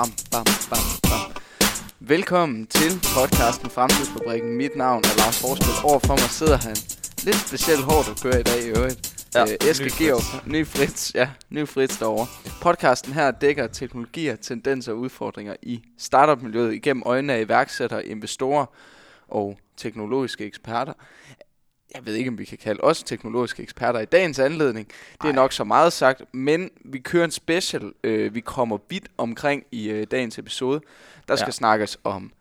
Bam, bam, bam, bam. Velkommen til podcasten Fremtidsfabrikken. Mit navn er Lars Forsbæk. Overfor mig sidder han. Lidt specielt hårdt at køre i dag i øvrigt. Ja, øh, Eske Georg, Fritz. ny Fritz, ja, ny Fritz derovre. Podcasten her dækker teknologier, tendenser og udfordringer i startup-miljøet igennem øjnene af iværksættere, investorer og teknologiske eksperter. Jeg ved ikke, om vi kan kalde os teknologiske eksperter i dagens anledning. Det er Ej. nok så meget sagt, men vi kører en special. Øh, vi kommer vidt omkring i øh, dagens episode. Der skal Ja. snakkes om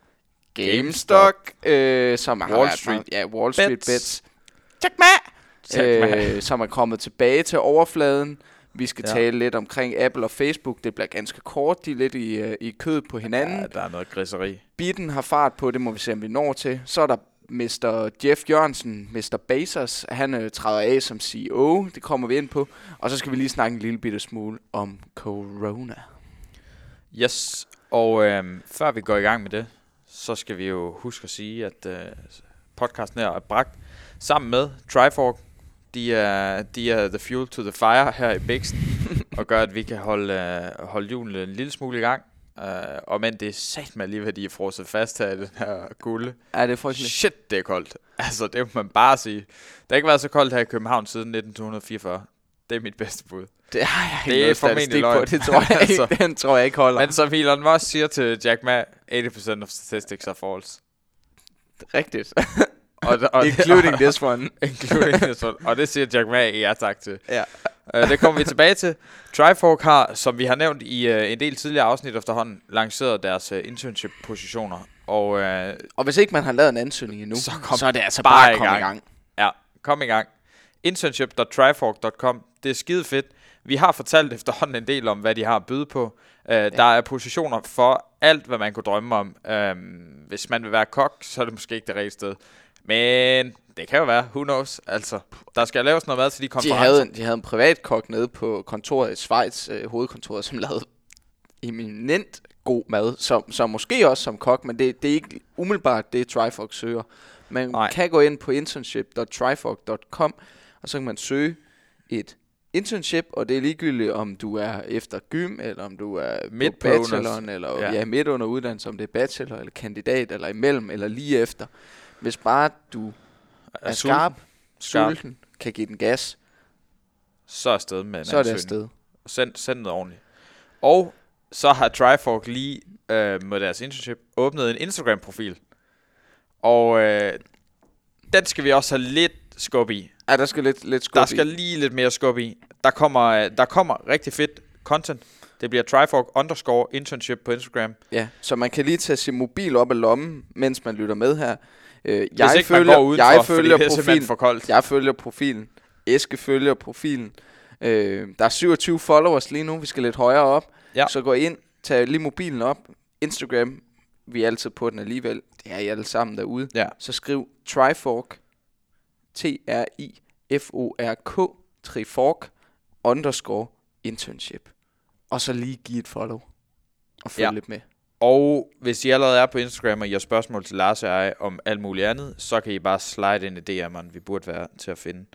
GameStop. Øh, som har Wall været Street meget- ja, Wall Street Bets. Bets. Jack Ma. øh, som er kommet tilbage til overfladen. Vi skal Ja. tale lidt omkring Apple og Facebook. Det bliver ganske kort. De er lidt i, øh, i kød på hinanden. Ja, der er noget griseri. Bitten har fart på, det må vi se, om vi når til. Så er der Mr. Jeff Jørgensen, Mr. Bezos. Han øh, træder af som CEO. Det kommer vi ind på. Og så skal vi lige snakke en lille bitte smule om corona. Yes, og øhm, før vi går i gang med det, så skal vi jo huske at sige, at øh, podcasten her er bragt sammen med Trifork. De er, de er the fuel to the fire her i Bixen, og gør, at vi kan holde, øh, holde julen en lille smule i gang. Uh, og men det er sat med alligevel, at de er frosset fast her i den her kulde. Er det frygteligt? Shit, det er koldt. Altså, det må man bare sige. Det har ikke været så koldt her i København siden 1944. Det er mit bedste bud. Det har jeg Det ikke er formentlig statistik på. løgn. Det tror jeg ikke. Altså. Den tror jeg ikke holder. Men som Elon Musk siger til Jack Ma, 80% of statistics are false. Rigtigt. Og, og, Including this one. including this one. Og det siger Jack Ma ja tak til. Ja. Uh, det kommer vi tilbage til. Trifork har, som vi har nævnt i uh, en del tidligere afsnit efterhånden, lanceret deres uh, internship-positioner. Og uh, Og hvis ikke man har lavet en ansøgning endnu, Så kom så er det altså bare bare i komme i gang. ja, kom i gang. Internship.trifork.com Det er skide fedt. Vi har fortalt efterhånden en del om, hvad de har at byde på. Uh, ja. Der er positioner for alt, hvad man kunne drømme om. Um, hvis man vil være kok, så er det måske ikke det rigtige sted. Men det kan jo være. Who knows? Altså, der skal laves noget mad til de De konferencer. havde, en- de havde en privat kok nede på kontoret i Schweiz, øh, hovedkontoret, som lavede eminent god mad, som, som måske også som kok, men det, det er ikke umiddelbart det, Trifork søger. Man Nej. Kan gå ind på internship.trifork.com, og så kan man søge et internship, og det er ligegyldigt, om du er efter gym, eller om du er Midt på bacheloren, eller ja. Ja, midt under uddannelse, om det er bachelor, eller kandidat, eller imellem, eller lige efter. Hvis bare du er sulten. skarp, Skarp. sulten, kan give den gas, Så er afsted med en så er det afsted. Send, send noget ordentligt. Og så har Trifork lige øh, med deres internship åbnet en Instagram-profil. Og øh, den skal vi også have lidt skub i. Ja, der skal lidt, lidt skub Der i. skal lige lidt mere skub i. Der kommer, øh, der kommer rigtig fedt content. Det bliver Trifork underscore internship på Instagram. Ja, så man kan lige tage sin mobil op af lommen, mens man lytter med her. Øh, Hvis jeg, ikke følger, man går udenfor, jeg følger det er profilen. for koldt. Jeg følger profilen. Eske følger profilen. Øh, der er 27 followers lige nu. Vi skal lidt højere op. Ja. Så gå ind, tag lige mobilen op. Instagram, vi er altid på den alligevel. Det er I alle sammen derude. Ja. Så skriv Trifork. T-R-I-F-O-R-K. Trifork. Underscore internship. Og så lige give et follow. Og følg ja. lidt med. Og hvis I allerede er på Instagram, og I har spørgsmål til Lars og jeg om alt muligt andet, så kan I bare slide ind i DM'eren. Vi burde være til at finde.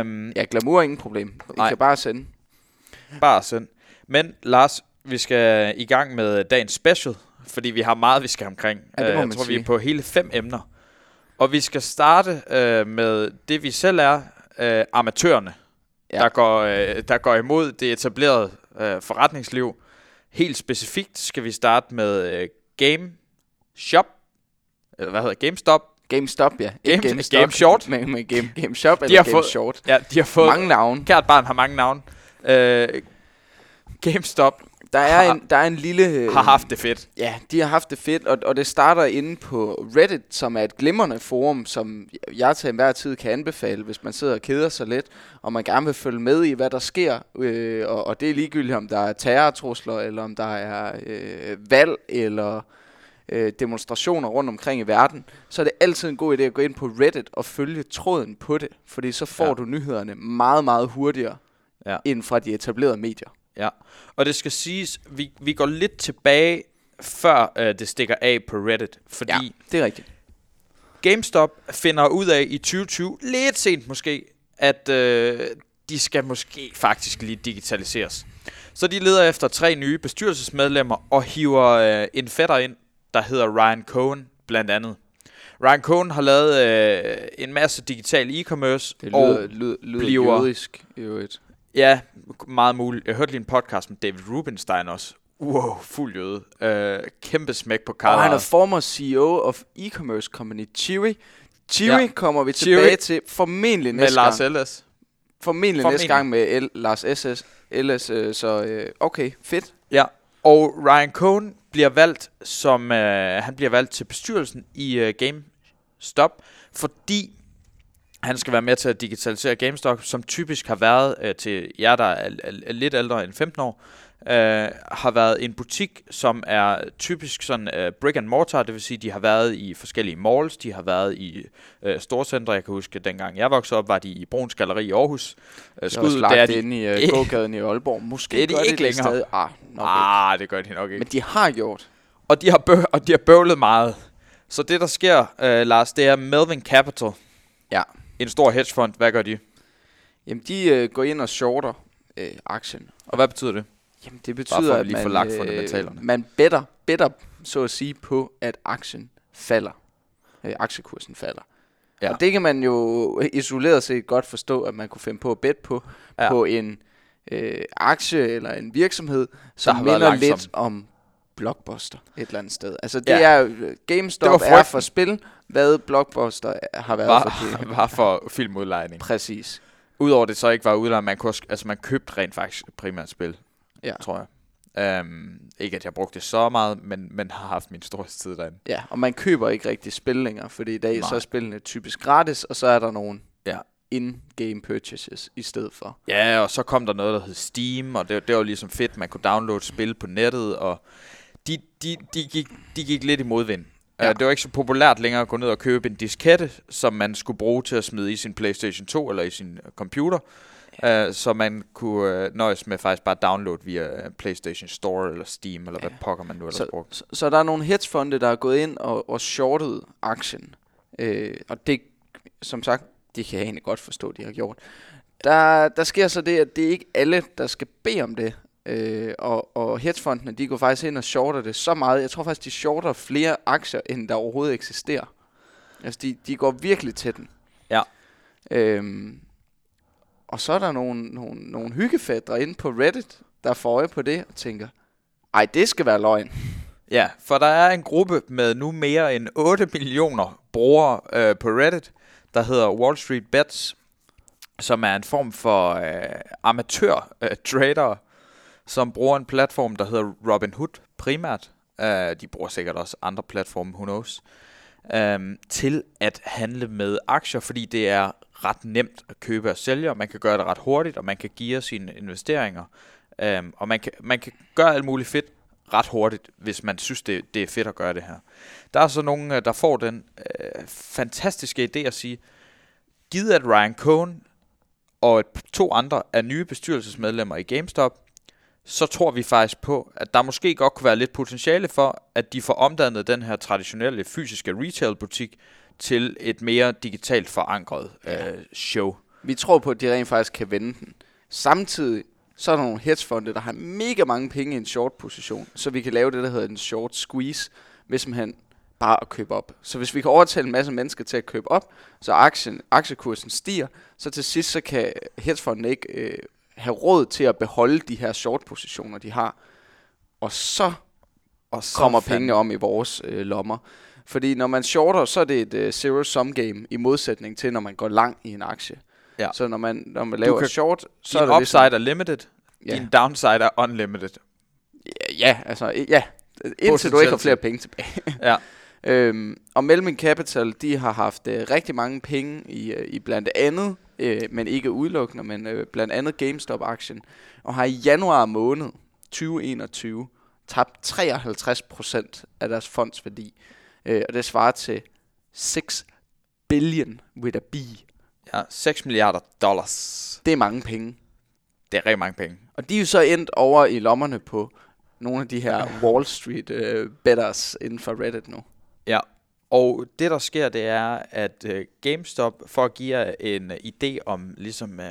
Um, Ja, glamour er ingen problem. I Nej. kan bare sende. Bare send. Men Lars, vi skal i gang med dagens special, fordi vi har meget, vi skal omkring. Ja, det må Jeg man tror, vi er sige. på hele fem emner. Og vi skal starte øh, med det, vi selv er, øh, amatørerne, ja. Der, går, øh, der går imod det etablerede øh, forretningsliv. Helt specifikt skal vi starte med øh, Game Shop, eller hvad hedder GameStop. GameStop, ja. Ikke Game- Game Short. Men, men Game, Shop De eller har Game fået- Short. Ja, de har fået... Mange navne. Kært barn har mange navne. Øh, GameStop Der er har- en, der er en lille... øh, har haft det fedt. Ja, de har haft det fedt, og, og det starter inde på Reddit, som er et glimrende forum, som jeg til enhver tid kan anbefale, hvis man sidder og keder sig lidt, og man gerne vil følge med i, hvad der sker. Øh, og, og det er ligegyldigt, om der er terrortrusler, eller om der er øh, valg, eller øh, demonstrationer rundt omkring i verden, så er det altid en god idé at gå ind på Reddit og følge tråden på det, fordi så får Ja. du nyhederne meget, meget hurtigere Ja. end fra de etablerede medier. Ja, og det skal siges, vi, vi går lidt tilbage, før øh, det stikker af på Reddit, fordi Ja, det er rigtigt. GameStop finder ud af i 2020, lidt sent måske, at øh, de skal måske faktisk lige digitaliseres. Så de leder efter tre nye bestyrelsesmedlemmer og hiver øh, en fætter ind, der hedder Ryan Cohen blandt andet. Ryan Cohen har lavet øh, en masse digital e-commerce. Det og lyder, lyder, lyder bliver- jødisk i øvrigt. Ja, meget muligt. Jeg hørte lige en podcast med David Rubenstein også. Wow, fuld jøde. Øh, kæmpe smæk på Og han er former CEO of e-commerce company Chewy. Chewy Ja. kommer vi Chewy. tilbage til formentlig Med næste Lars gang. Ellers. Formentlig, Formentlig. næste gang med L- Lars SS. Ellers, øh, så øh, okay, fedt. Ja, og Ryan Cohen bliver valgt som øh, han bliver valgt til bestyrelsen i øh, GameStop, fordi han skal være med til at digitalisere GameStop, som typisk har været øh, til jer, der er, er, er lidt ældre end 15 år, øh, har været en butik, som er typisk sådan øh, brick and mortar, det vil sige, de har været i forskellige malls, de har været i øh, storcentre. Jeg kan huske, dengang jeg voksede op, var de i Bruns Galleri i Aarhus. Øh, er det lagt er de, inde i øh, ikke- gågaden i Aalborg. Måske Det er de gør ikke det længere. Stadig. Ah, nok ah, det gør de nok ikke. ikke. Men de har gjort. Og de har, bø- og de har bøvlet meget. Så det, der sker, øh, Lars, det er Melvin Capital. Ja. En stor hedgefond. Hvad gør de? Jamen, de øh, går ind og shorter øh, aktien. Og hvad betyder det? Jamen, det betyder, at man, lagt øh, fundamentalerne. man better, better, så at sige, på, at aktien falder. Øh, aktiekursen falder. Ja. Og det kan man jo isoleret set godt forstå, at man kunne finde på at bet på, Ja. på en øh, aktie eller en virksomhed, som minder lidt om Blockbuster et eller andet sted. Altså det Ja. er, øh, GameStop Det er for spil, hvad Blockbuster har været Var, for det. var for filmudlejning. Præcis. Udover det så ikke var udlejning, man kunne altså man købte rent faktisk primært spil, Ja. tror jeg. Um, ikke at jeg brugte det så meget, men, men har haft min storeste tid derinde. Ja, og man køber ikke rigtig spil længere, fordi i dag Nej. så er spillene typisk gratis, og så er der nogle Ja. in-game purchases i stedet for. Ja, og så kom der noget, der hed Steam, og det, det var ligesom fedt, man kunne downloade spil på nettet, og de, de, de, gik, de gik lidt i modvind. Ja. Ja. Det var ikke så populært længere at gå ned og købe en diskette, som man skulle bruge til at smide i sin Playstation 2 eller i sin øh, computer, ja. uh, så man kunne uh, nøjes med faktisk bare downloade via øh, Playstation Store eller Steam, eller ja. hvad pokker man nu ellers Så, brugte. så, så der er nogle hedgefonde, der er gået ind og, og shortet aktien. Øh, og det, som sagt, det kan jeg egentlig godt forstå, de har gjort. Der, der sker så det, at det er ikke alle, der skal bede om det. Øh, og, og hedgefondene, de går faktisk ind og shorter det så meget. Jeg tror faktisk, de shorter flere aktier, end der overhovedet eksisterer. Altså, de, de går virkelig til den. Ja. Øhm, og så er der nogle, nogle, nogle hyggefædre inde på Reddit, der får øje på det og tænker, ej, det skal være løgn. Ja, for der er en gruppe med nu mere end 8 millioner brugere øh, på Reddit, der hedder Wall Street Bets, som er en form for øh, amatør øh, trader, som bruger en platform, der hedder Robinhood primært. Uh, de bruger sikkert også andre platforme, who knows. Øh, til at handle med aktier, fordi det er ret nemt at købe og sælge, og man kan gøre det ret hurtigt, og man kan give sine investeringer. Øh, og man kan, man kan gøre alt muligt fedt ret hurtigt, hvis man synes, det, det er fedt at gøre det her. Der er så nogen, øh, der får den øh, fantastiske idé at sige, givet at Ryan Cohen og et, to andre er nye bestyrelsesmedlemmer i GameStop, så tror vi faktisk på, at der måske godt kunne være lidt potentiale for, at de får omdannet den her traditionelle fysiske retail-butik til et mere digitalt forankret øh, show. Vi tror på, at de rent faktisk kan vende den. Samtidig så er der nogle hedgefonde, der har mega mange penge i en short position, så vi kan lave det, der hedder en short squeeze, ved simpelthen bare at købe op. Så hvis vi kan overtale en masse mennesker til at købe op, så aktien, aktiekursen stiger, så til sidst så kan hedgefonden ikke øh, have råd til at beholde de her short positioner, de har. Og så Og så kommer fandme- pengene om i vores øh, lommer. Fordi når man shorter, så er det et øh, zero-sum game, i modsætning til, når man går lang i en aktie. Ja. Så når man, når man laver kan- short, så er det upside ligesom, er limited, ja, din downside er unlimited. ja, ja, altså, ja, indtil du ikke har flere penge tilbage. Ja. øhm, og Melvin Capital, de har haft øh, rigtig mange penge i, øh, i blandt andet, øh, men ikke udelukkende, men øh, blandt andet GameStop-aktien, og har i januar måned 2021 tabt 53% af deres fondsværdi. Øh, og det svarer til 6 billion with a B. Ja, 6 milliarder dollars. Det er mange penge. Det er rigtig mange penge. Og de er jo så endt over i lommerne på nogle af de her Wall Street øh, betters inden for Reddit nu. Ja, og det der sker, det er, at uh, GameStop, for at give jer en uh, idé om ligesom uh,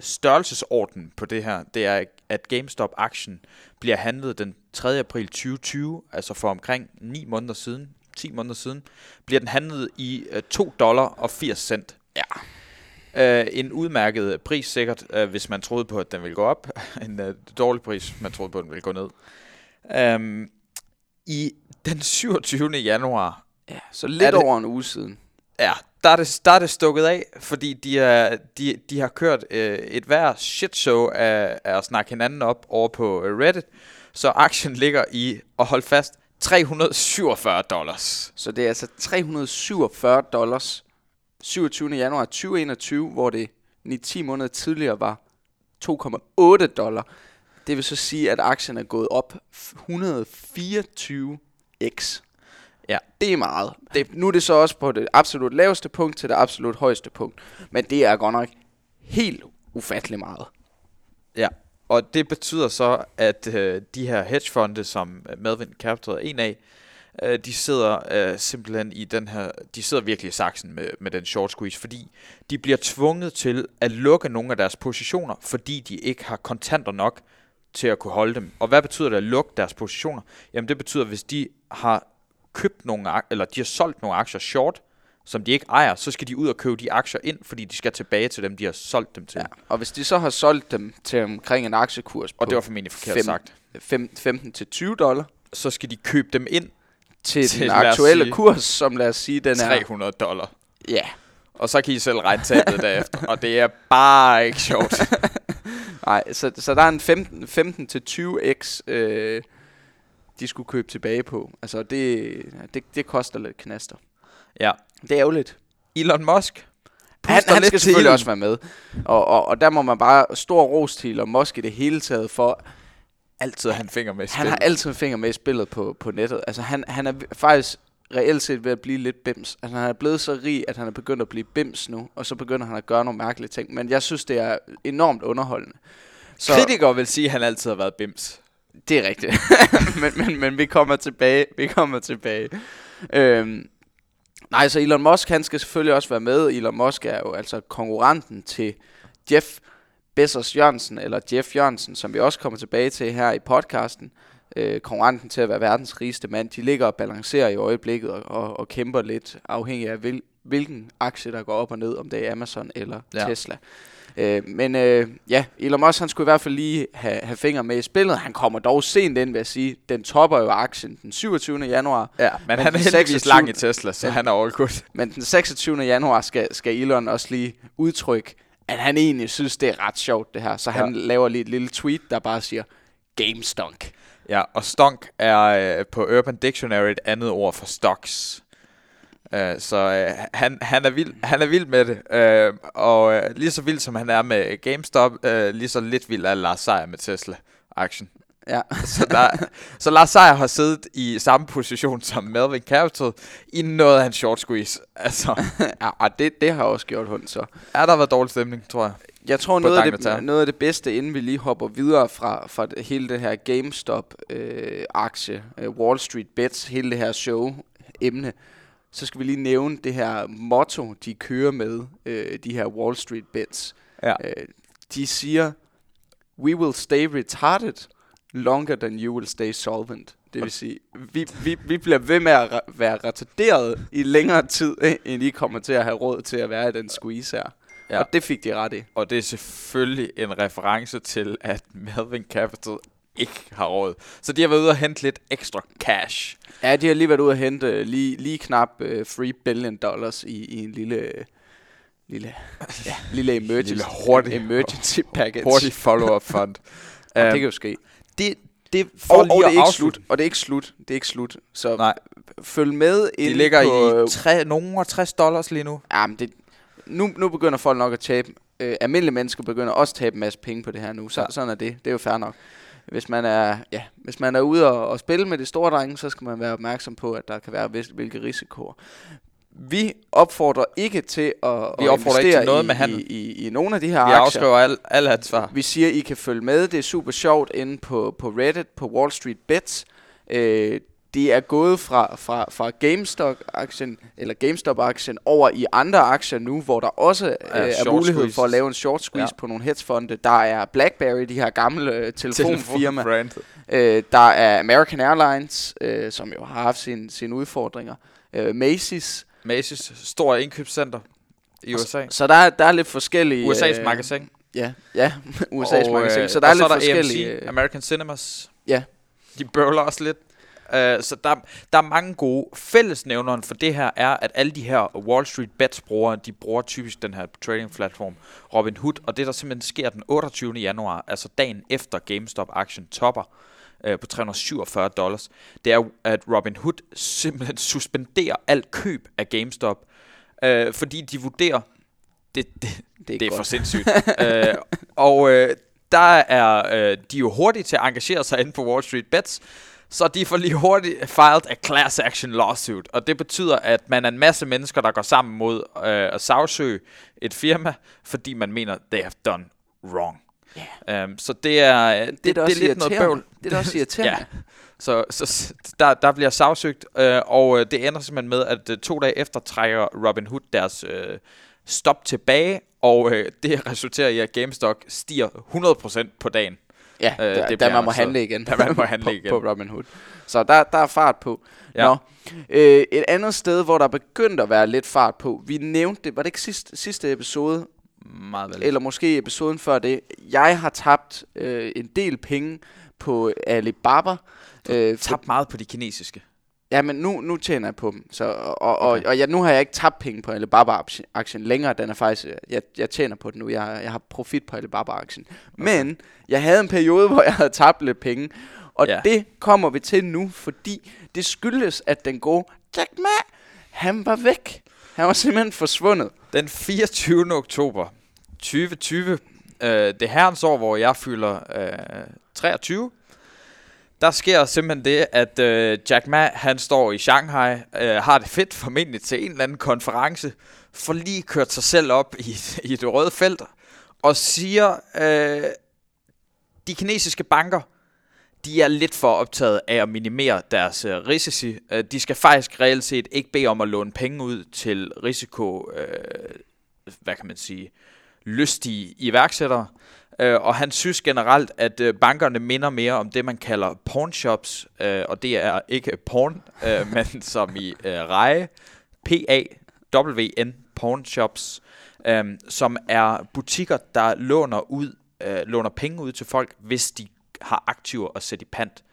størrelsesorden på det her, det er, at GameStop-aktien bliver handlet den 3. april 2020, altså for omkring 9 måneder siden, 10 måneder siden, bliver den handlet i uh, 2 dollar og 80 cent. Ja. Uh, en udmærket pris sikkert, uh, hvis man troede på, at den ville gå op. en uh, dårlig pris, man troede på, at den ville gå ned. Um, I den 27. januar Ja, så lidt det- over en uge siden. Ja, der er det, der er det stukket af, fordi de, er, de, de har kørt øh, et hver shit show af, af at snakke hinanden op over på øh, Reddit, så aktien ligger i, og hold fast, 347 dollars. Så det er altså 347 dollars 27. januar 2021, hvor det 9-10 måneder tidligere var 2,8 dollar. Det vil så sige, at aktien er gået op 124x. Ja. Det er meget. Det, nu er det så også på det absolut laveste punkt til det absolut højeste punkt. Men det er godt nok helt ufattelig meget. Ja, og det betyder så, at øh, de her hedgefonde, som øh, Melvin Capital er en af, øh, de sidder øh, simpelthen i den her, de sidder virkelig i saksen med, med den short squeeze, fordi de bliver tvunget til at lukke nogle af deres positioner, fordi de ikke har kontanter nok til at kunne holde dem. Og hvad betyder det at lukke deres positioner? Jamen det betyder, hvis de har købt nogle eller de har solgt nogle aktier short, som de ikke ejer, så skal de ud og købe de aktier ind, fordi de skal tilbage til dem, de har solgt dem til. Ja. Og hvis de så har solgt dem til omkring en aktiekurs på Og det var formentlig forkert fem- sagt. fem- 15 til 20 dollar så skal de købe dem ind til, Til, den aktuelle sige, kurs, som lad os sige, den er... 300 dollar. Ja, Og så kan I selv regne tabet derefter. Og det er bare ikke sjovt. Nej, så, så der er en 15, 15 til 20x, øh, de skulle købe tilbage på. Altså, det, det, det koster lidt knaster. ja. Det er ærgerligt. Elon Musk. Han, han skal selvfølgelig også være med. Og, og, og der må man bare stor ros til Elon Musk i det hele taget for, Altid han finger med i han har spillet. altid en finger med i spillet på, på nettet. Altså, han, han er faktisk reelt set ved at blive lidt bims. Altså, han er blevet så rig, at han er begyndt at blive bims nu, og så begynder han at gøre nogle mærkelige ting. Men jeg synes, det er enormt underholdende. Så... Kritikere vil sige, at han altid har været bims. Det er rigtigt. men, men, men vi kommer tilbage. Vi kommer tilbage. Øhm, nej, så Elon Musk, han skal selvfølgelig også være med. Elon Musk er jo altså konkurrenten til Jeff Bezos Jørgensen, eller Jeff Jørgensen, som vi også kommer tilbage til her i podcasten. Øh, konkurrenten til at være verdens rigeste mand. De ligger og balancerer i øjeblikket og, og, og kæmper lidt afhængig af, hvil, hvilken aktie, der går op og ned, om det er Amazon eller Ja. ja. Tesla. Øh, men øh, ja, Elon Musk han skulle i hvert fald lige have, have fingre med i spillet. Han kommer dog sent ind, vil jeg sige. Den topper jo aktien den 27. januar. Ja, men, Men han er den heldigvis 26 lang i Tesla, så Ja. han er all good. Men den 26. januar skal, skal Elon også lige udtrykke, at han egentlig synes, det er ret sjovt det her. Så han laver lige et lille tweet, der bare siger, GameStunk. Ja, og stonk er øh, på Urban Dictionary et andet ord for stocks. Uh, så uh, han, han, er vild, han er vild med det. Uh, og uh, lige så vild som han er med GameStop, uh, lige så lidt vild er Lars Seier med Tesla-aktien. Ja. Så, der, så Lars Seier har siddet i samme position som Melvin Capital i noget af en short squeeze. Altså, ja, og det, det har også gjort hund så. er der været dårlig stemning, tror jeg. Jeg tror, noget af, det, noget af det bedste, inden vi lige hopper videre fra, fra det, hele det her GameStop-aktie, øh, Wall Street Bets, hele det her show-emne, så skal vi lige nævne det her motto, de kører med, øh, de her Wall Street Bets. Ja. Øh, de siger, we will stay retarded longer than you will stay solvent. Det vil sige, vi, vi, vi bliver ved med at være retarderet i længere tid, end I kommer til at have råd til at være i den squeeze her. Ja. Og det fik de ret i. Og det er selvfølgelig en reference til, at Melvin Capital ikke har råd. Så de har været ude og hente lidt ekstra cash. Ja, de har lige været ude at hente øh, lige, lige knap uh, 3 billion dollars i, i en lille, øh, lille, ja, lille emergency, Lille hurtig- emergency package. Hurtig follow-up fund. Og det um, kan jo ske. det, det for Og, og det er ikke afslutte. slut. Og det er ikke slut. Det er ikke slut. Så Nej, følg med ind ligger på... i tre, nogle og 60 dollars lige nu. Ja, men det, nu, nu begynder folk nok at tabe. Øh, almindelige mennesker begynder også at tabe en masse penge på det her nu. Så, Ja. Sådan er det. Det er jo fair nok. Hvis man er, ja, hvis man er ude og, og spille med de store drenge, så skal man være opmærksom på, at der kan være vis, hvilke risikoer. Vi opfordrer ikke til at, Vi at opfordrer ikke investere til noget i, med handel. i, i, i nogle af de her Vi aktier. afskriver al, al ansvar. Vi siger, I kan følge med. Det er super sjovt inde på, på Reddit, på Wall Street Bets. Øh, det er gået fra, fra, fra GameStop-aktien, eller GameStop-aktien over i andre aktier nu, hvor der også øh, er mulighed squeeze. for at lave en short squeeze Ja. på nogle hedgefonde. Der er BlackBerry, de her gamle øh, telefonfirma. Telefonbrand. Øh, der er American Airlines, øh, som jo har haft sine, sine udfordringer. Øh, Macy's. Macy's, stor indkøbscenter i USA. Så der, er- der er lidt forskellige... USA's magasin. Ja, ja USA's Og, magasin. øh, Så der er og lidt så er der forskellige... AMC, øh, American Cinemas. Ja. De bøvler også lidt. Uh, så der, der er mange gode fællesnævneren for det her er, at alle de her Wall Street Bets brugere, de bruger typisk den her trading platform Robinhood, og det der simpelthen sker den 28. januar, altså dagen efter GameStop-aktien topper uh, på 347 dollars, det er, at Robinhood simpelthen suspenderer alt køb af GameStop, uh, fordi de vurderer, det, det, det er, det er for sindssygt. øh, og øh, der er øh, de er jo hurtige til at engagere sig inde på Wall Street Bets, så de får lige hurtigt filed a class action lawsuit. Og det betyder, at man er en masse mennesker, der går sammen mod øh, at sagsøge et firma, fordi man mener, they have done wrong. Yeah. Um, så det er, det, Det, det, er det er lidt noget bøvl. Det er også irriterende. Ja. Så, så der, der bliver sagsøgt, øh, og øh, det ender simpelthen med, at øh, to dage efter trækker Robinhood deres øh, stop tilbage, og øh, det resulterer i, at GameStop stiger 100% på dagen. Ja, Øh, øh, det bliver man må altså- handle igen. da man må handle på, igen. På Robinhood. Så der, der er fart på. Ja. Nå. Øh, et andet sted, hvor der er begyndt at være lidt fart på. Vi nævnte det, var det ikke sidste, sidste episode? Meget vel. Eller måske episoden før det. Jeg har tabt øh, en del penge på Alibaba. Øh, for, Tabt meget på de kinesiske. Ja, men nu, nu tjener jeg på dem. Så, og og, Okay. okay. og jeg, nu har jeg ikke tabt penge på Alibaba-aktien længere. Den er faktisk, jeg, jeg tjener på den nu. Jeg, jeg har profit på Alibaba-aktien. Okay. Men jeg havde en periode, hvor jeg havde tabt lidt penge. Og ja. det kommer vi til nu, fordi det skyldes, at den gode Jack Ma, han var væk. Han var simpelthen forsvundet. Den 24. oktober 2020, øh, det herrens år, hvor jeg fylder øh, 23, der sker simpelthen det, at øh, Jack Ma, han står i Shanghai, øh, har det fedt formentlig til en eller anden konference, får lige kørt sig selv op i, i det røde felt, og siger, øh, de kinesiske banker, de er lidt for optaget af at minimere deres øh, risici. Øh, de skal faktisk reelt set ikke bede om at låne penge ud til risiko, øh, hvad kan man sige, lystige iværksættere. Øh, Øh, og han synes generelt, at øh, bankerne minder mere om det, man kalder pornshops, øh, og det er ikke porn, øh, men som i øh, reje, P-A-W-N, pornshops, øh, som er butikker, der låner ud, øh, låner penge ud til folk, hvis de har aktiver at sætte i pant.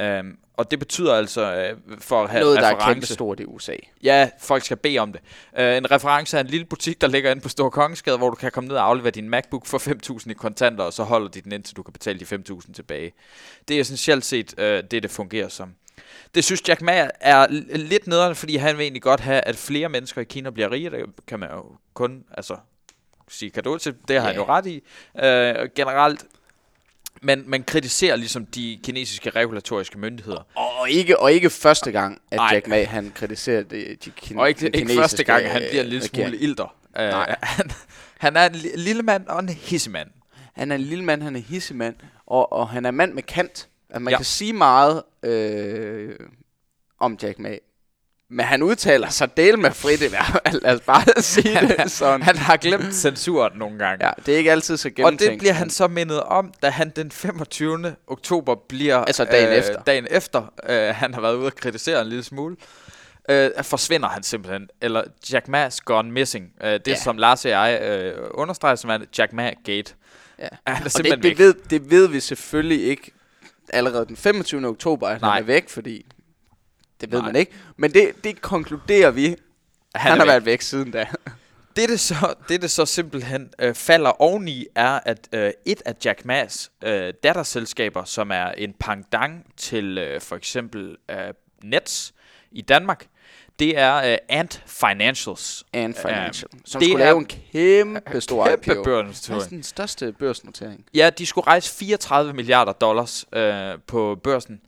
Um, og det betyder altså, øh, for at have Noget, der er reference, kæmpe stort i USA. Ja, folk skal bede om det. Uh, en reference er en lille butik, der ligger inde på Stor Kongensgade, hvor du kan komme ned og aflevere din MacBook for 5.000 i kontanter, og så holder de den indtil du kan betale de 5.000 tilbage. Det er essentielt set uh, det, det fungerer som. Det synes Jack Ma er lidt nederen, fordi han vil egentlig godt have, at flere mennesker i Kina bliver rige. Det kan man jo kun altså, sige kado til. Det har han Ja. jo ret i. Uh, generelt men man kritiserer ligesom de kinesiske regulatoriske myndigheder. Og ikke, og ikke første gang, at Nej. Jack Ma han kritiserer det, de kin- Og ikke, ikke første gang, han bliver en øh, lille smule regering. ilter. Uh, Nej. han, han er en li- lille mand og en hissemand. Han er en lille mand, han er hissemand, og, og han er mand med kant. At man Ja. ja. kan sige meget øh, om Jack Ma. Men han udtaler sig del med frit i hvert fald. Lad os bare sige det sådan. Han har glemt censuren nogle gange. Ja, det er ikke altid så og gennemtænkt. det bliver han så mindet om, da han den 25. oktober bliver... Altså dagen efter. Dagen efter, øh, han har været ude og kritisere en lille smule. Øh, forsvinder han simpelthen. Eller Jack Ma's gone missing. Øh, det, ja. Som Lars og jeg øh, understreger, som er Jack Ma Gate. Ja. Han er Og simpelthen det, det, ved, det ved vi selvfølgelig ikke allerede den 25. oktober, at Nej. han er væk, fordi det ved Nej. man ikke. Men det, det konkluderer vi. Han, Han har væk. været væk siden da. Det, det, så, det, det så simpelthen øh, falder oveni, er, at øh, et af Jack Ma's øh, datterselskaber, som er en pendant til øh, for eksempel øh, Nets i Danmark, det er øh, Ant Financials. And Financial. som det skulle er lave en kæmpe stor Kæmpe IPO. Det er børsnotering. den største børsnotering. Ja, de skulle rejse 34 milliarder dollars øh, på børsen.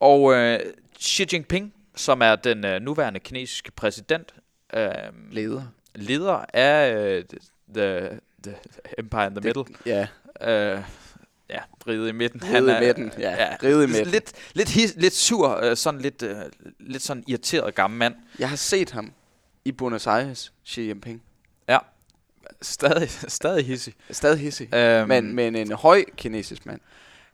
Og øh, Xi Jinping, som er den øh, nuværende kinesiske præsident, øh, Leder. leder af øh, the, the Empire in the Middle, Ja. Øh, ja, ride i midten. Ride i midten, ja, ride i midten. Lidt, lidt, his, lidt sur, øh, sådan lidt, øh, lidt sådan irriteret gammel mand. Jeg har set ham i Buenos Aires, Xi Jinping. Ja, stadig, stadig hissig. Stadig hissig, Øhm, men, men en høj kinesisk mand.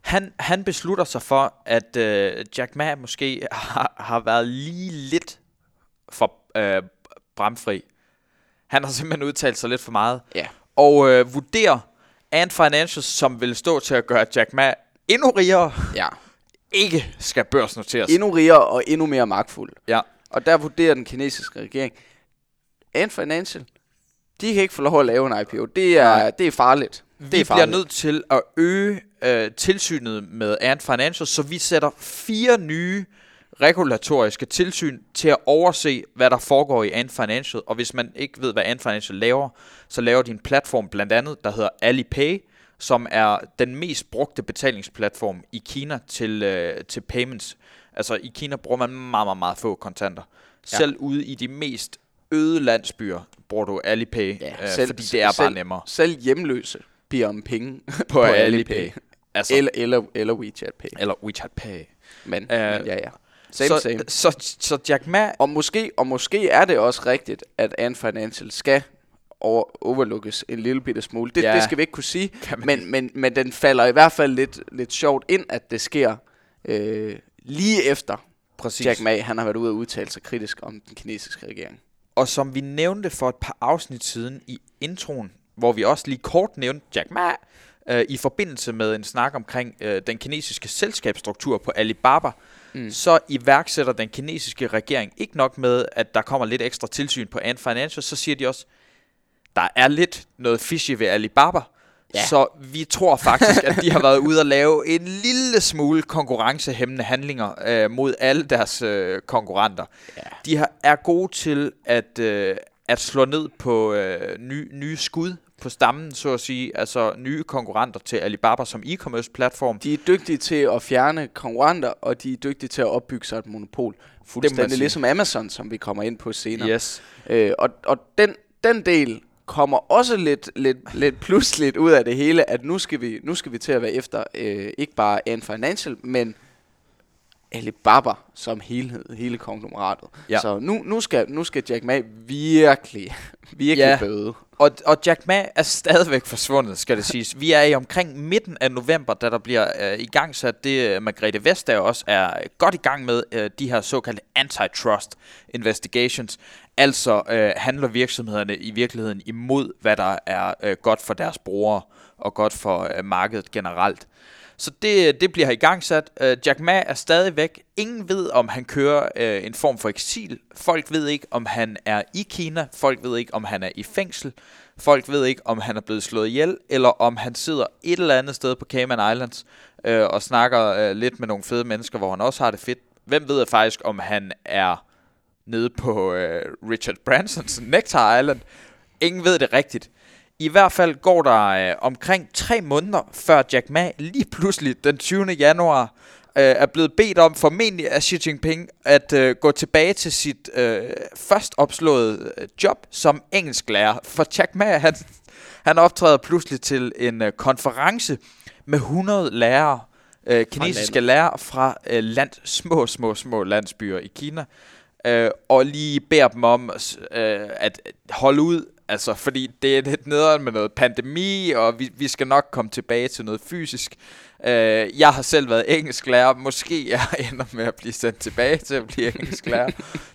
Han, han beslutter sig for, at øh, Jack Ma måske har, har været lige lidt for øh, bramfri. Han har simpelthen udtalt sig lidt for meget. Ja. Og øh, vurderer Ant Financial, som vil stå til at gøre Jack Ma endnu rigere, Ja. ikke skal børsnoteres. Endnu rigere og endnu mere magtfuld. Ja. Og der vurderer den kinesiske regering, Ant Financial, de kan ikke få lov at lave en IPO. Det er, Nej. det er farligt. Vi Det er bliver farligt. nødt til at øge øh, tilsynet med Ant Financial, så vi sætter fire nye regulatoriske tilsyn til at overse, hvad der foregår i Ant Financial. Og hvis man ikke ved, hvad Ant Financial laver, så laver de en platform blandt andet, der hedder Alipay, som er den mest brugte betalingsplatform i Kina til, øh, til payments. Altså i Kina bruger man meget, meget, meget få kontanter. Ja. Selv ude i de mest øde landsbyer bruger du Alipay, Ja, øh, selv- fordi det er bare selv- nemmere Selv hjemløse bliver om penge på, Alipay. Altså, Eller, eller, eller WeChat Pay. eller WeChat Pay. Men, Øh, ja, ja. Same, så, same. Så, så Jack Ma... Og måske, og måske er det også rigtigt, at Ant Financial skal over, overlukkes en lille bitte smule. Det, Ja. det skal vi ikke kunne sige, men, men, men den falder i hvert fald lidt, lidt sjovt ind, at det sker øh, lige efter Præcis. Jack Ma han har været ude og udtale sig kritisk om den kinesiske regering. Og som vi nævnte for et par afsnit siden i introen, hvor vi også lige kort nævnte Jack Ma, øh, i forbindelse med en snak omkring øh, den kinesiske selskabsstruktur på Alibaba, mm. så iværksætter den kinesiske regering ikke nok med, at der kommer lidt ekstra tilsyn på Ant Financial, så siger de også, der er lidt noget fishy ved Alibaba, ja. Så vi tror faktisk, at de har været ude og lave en lille smule konkurrencehæmmende handlinger øh, mod alle deres øh, konkurrenter. Ja. De har, er gode til at, øh, at slå ned på øh, ny, nye skud på stammen, så at sige, altså nye konkurrenter til Alibaba som e-commerce platform. De er dygtige til at fjerne konkurrenter, og de er dygtige til at opbygge sig et monopol. Fuldstændig ligesom Amazon, som vi kommer ind på senere. Yes. Øh, og og den, den del kommer også lidt, lidt, lidt pludseligt ud af det hele, at nu skal vi, nu skal vi til at være efter øh, ikke bare Ant Financial, men Alibaba som helhed, hele konglomeratet. Ja. Så nu, nu, skal, nu skal Jack Ma virkelig, virkelig ja. bøde. Og, og Jack Ma er stadigvæk forsvundet, skal det siges. Vi er i omkring midten af november, da der bliver øh, i gang sat det, øh, Margrethe Vestager også er godt i gang med, øh, de her såkaldte antitrust investigations. Altså øh, handler virksomhederne i virkeligheden imod, hvad der er øh, godt for deres brugere og godt for øh, markedet generelt. Så det, det bliver i gang sat. Øh, Jack Ma er stadig væk. Ingen ved, om han kører øh, en form for eksil. Folk ved ikke, om han er i Kina. Folk ved ikke, om han er i fængsel. Folk ved ikke, om han er blevet slået ihjel, eller om han sidder et eller andet sted på Cayman Islands øh, og snakker øh, lidt med nogle fede mennesker, hvor han også har det fedt. Hvem ved faktisk, om han er nede på øh, Richard Bransons Nectar Island? Ingen ved det rigtigt. I hvert fald går der øh, omkring tre måneder, før Jack Ma lige pludselig den 20. januar øh, er blevet bedt om, formentlig af Xi Jinping, at øh, gå tilbage til sit øh, først opslåede øh, job som engelsklærer. For Jack Ma, han, han optræder pludselig til en øh, konference med 100 lærere, øh, kinesiske lærere fra øh, land, små, små, små landsbyer i Kina, øh, og lige beder dem om øh, at holde ud, altså fordi det er lidt nederen med noget pandemi, og vi, vi skal nok komme tilbage til noget fysisk. Øh, jeg har selv været engelsklærer, måske jeg ender med at blive sendt tilbage til at blive engelsklærer.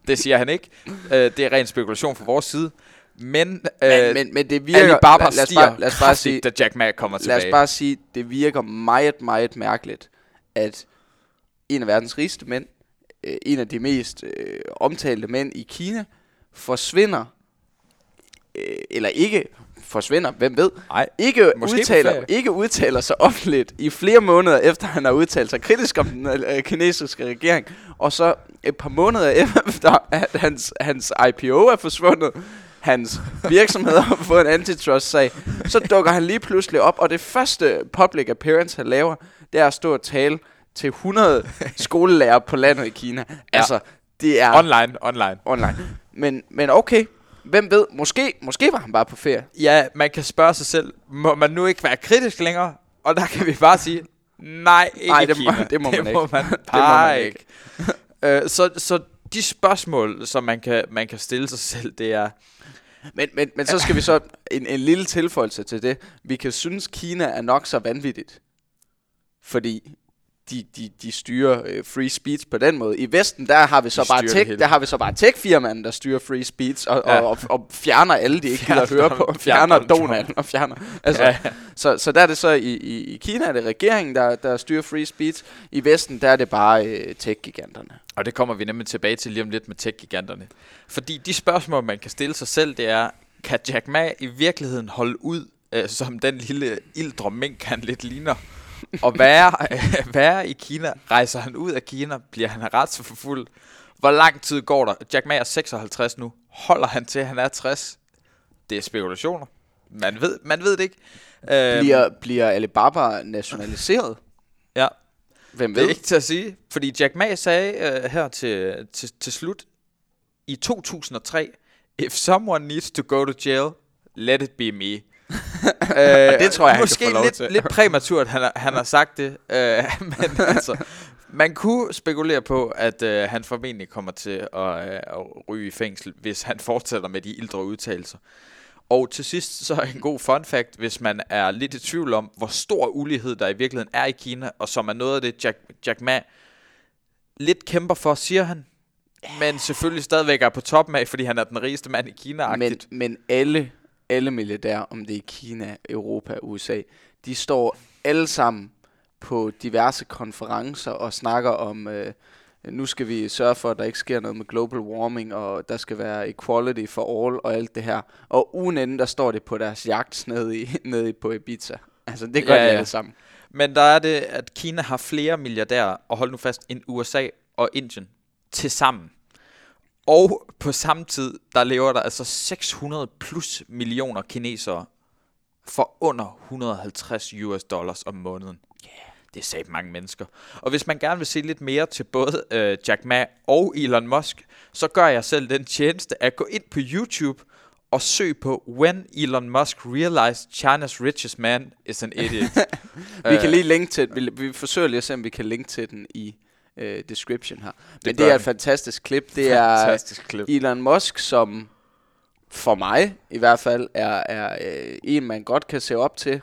det siger han ikke. Øh, det er ren spekulation fra vores side. Men, øh, Men, men, men det virker... Alibaba lad, lad, os stiger bare, lad os bare sige, da Jack Ma kommer tilbage. lad os bare sige, det virker meget, meget mærkeligt, at en af verdens rigeste mænd, øh, en af de mest øh, omtalte mænd i Kina, forsvinder, eller ikke forsvinder, hvem ved, Nej, ikke Måske udtaler, ikke udtaler sig offentligt i flere måneder efter han har udtalt sig kritisk om den øh, kinesiske regering, og så et par måneder efter, at hans, hans IPO er forsvundet, hans virksomhed har fået en antitrust-sag, så dukker han lige pludselig op, og det første public appearance, han laver, det er at stå og tale til 100 skolelærer på landet i Kina. Ja. Altså, det er online, online. online. Men, men okay, hvem ved, måske, måske var han bare på ferie. Ja, man kan spørge sig selv, må man nu ikke være kritisk længere? Og der kan vi bare sige, nej, ikke Nej, det må- det må man ikke. Må man Det må bare man ikke. Øh, så, så de spørgsmål, som man kan, man kan stille sig selv, det er, Men, men, men så skal vi så en, en lille tilføjelse til det. Vi kan synes, Kina er nok så vanvittigt. Fordi de, de, de styrer øh, free speech på den måde. I Vesten, der har vi så De bare tech, der har vi så bare tech-firmaen, der styrer free speech og, Ja. og, og, og fjerner alle, de ikke gider høre på. Fjerner Donald og fjerner. Altså, Ja. så, så der er det så i, i, i Kina er det regeringen, der, der styrer free speech. I Vesten, der er det bare øh, tech-giganterne. og det kommer vi nemlig tilbage til lige om lidt med tech-giganterne. Fordi de spørgsmål, man kan stille sig selv, det er, kan Jack Ma i virkeligheden holde ud, øh, som den lille ildre mink, han lidt ligner, og være, øh, være i Kina? Rejser han ud af Kina? Bliver han retsforfulgt? Hvor lang tid går der? Jack Ma er 56 nu. Holder han til, han er 60? Det er spekulationer. Man ved, man ved det ikke. Øh, Bliver, bliver Alibaba nationaliseret? ja, Hvem det er ved? ikke til at sige. Fordi Jack Ma sagde øh, her til, til, til slut i 2003, If someone needs to go to jail, let it be me. Øh, det tror jeg, han Måske lov lidt, til. lidt præmaturt, han har, han har sagt det. Øh, men altså, man kunne spekulere på, at øh, han formentlig kommer til at, øh, at ryge i fængsel, hvis han fortsætter med de ildre udtalelser. Og til sidst så en god fun fact, hvis man er lidt i tvivl om, hvor stor ulighed der i virkeligheden er i Kina, og som er noget af det, Jack, Jack Ma lidt kæmper for, siger han. Men selvfølgelig stadigvæk er på toppen af, fordi han er den rigeste mand i Kina. Men, men alle, alle milliardærer, om det er Kina, Europa, USA, de står alle sammen på diverse konferencer og snakker om, øh, nu skal vi sørge for, at der ikke sker noget med global warming, og der skal være equality for all og alt det her. Og ugen inden, der står det på deres jagt nede, i, nede på Ibiza. Altså, det gør Ja, de ja. alle sammen. Men der er det, at Kina har flere milliardærer, og hold nu fast, end USA og Indien til sammen. Og på samme tid, der lever der altså 600 plus millioner kinesere for under 150 US dollars om måneden. Det er sat mange mennesker. Og hvis man gerne vil se lidt mere til både øh, Jack Ma og Elon Musk, så gør jeg selv den tjeneste at gå ind på YouTube og søg på When Elon Musk Realized China's Richest Man is an Idiot. Vi Øh, kan lige linke til vi, vi forsøger lige at se, om vi kan linke til den i øh, description her. Men det, gør det er et fantastisk klip. Det er Fantastisk klip. Elon Musk, som for mig i hvert fald er, er øh, en, man godt kan se op til.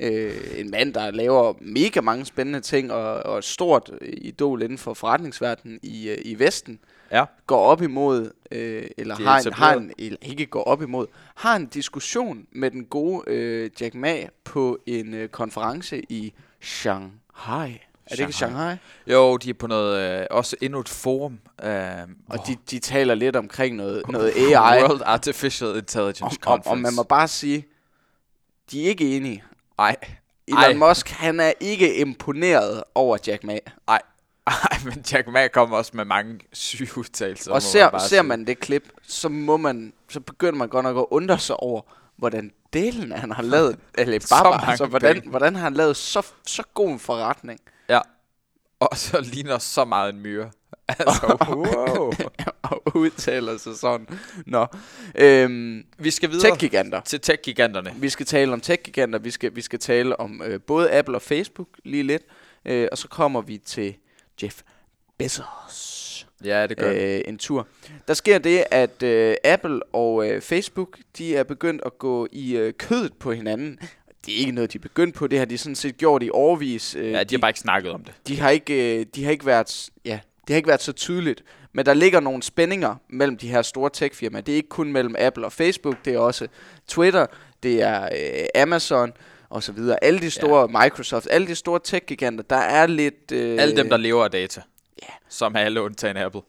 Øh, en mand, der laver mega mange spændende ting, og, og stort øh, idol inden for forretningsverdenen i, øh, i Vesten. Ja. Går op imod, øh, eller er har en, har en, eller ikke går op imod, har en diskussion med den gode øh, Jack Ma på en øh, konference i Shanghai. Er det ikke Shanghai. Jo, de er på noget, øh, også endnu et forum. Øh, Og de, de taler lidt omkring noget, noget AI. World Artificial Intelligence Og, og, Conference. og man må bare sige, de er ikke enige. Ej, Elon Ej. Musk, han er ikke imponeret over Jack Ma. ej, ej, men Jack Ma kommer også med mange syge udtalelser. og ser, bare ser sige. man det klip, så må man, så begynder man godt nok at undre sig over, hvordan delen han har lavet Alibaba. altså, hvordan, penge. hvordan har han lavet så, så god en forretning? Og så ligner så meget en myre. Altså, wow. og udtaler sig sådan. Nå. Øhm, Vi skal videre tech-giganter. til tech-giganterne. Vi skal tale om tech-giganter, vi skal, vi skal tale om øh, både Apple og Facebook lige lidt, øh, og så kommer vi til Jeff Bezos Ja, det gør øh, en tur. Der sker det, at øh, Apple og øh, Facebook, de er begyndt at gå i øh, kødet på hinanden. Det er ikke noget, de er begyndt på, det har de sådan set gjort i årvis. Øh, Ja, de har bare ikke snakket om det. de har ikke, øh, de har ikke været, ja, det har ikke været så tydeligt. Men der ligger nogle spændinger mellem de her store tech-firmaer. Det er ikke kun mellem Apple og Facebook, det er også Twitter, det er øh, Amazon og så videre. Alle de store, ja. Microsoft, alle de store tech-giganter, der er lidt... Øh, Alle dem, der lever af data. Ja. Som er alle undtagen Apple.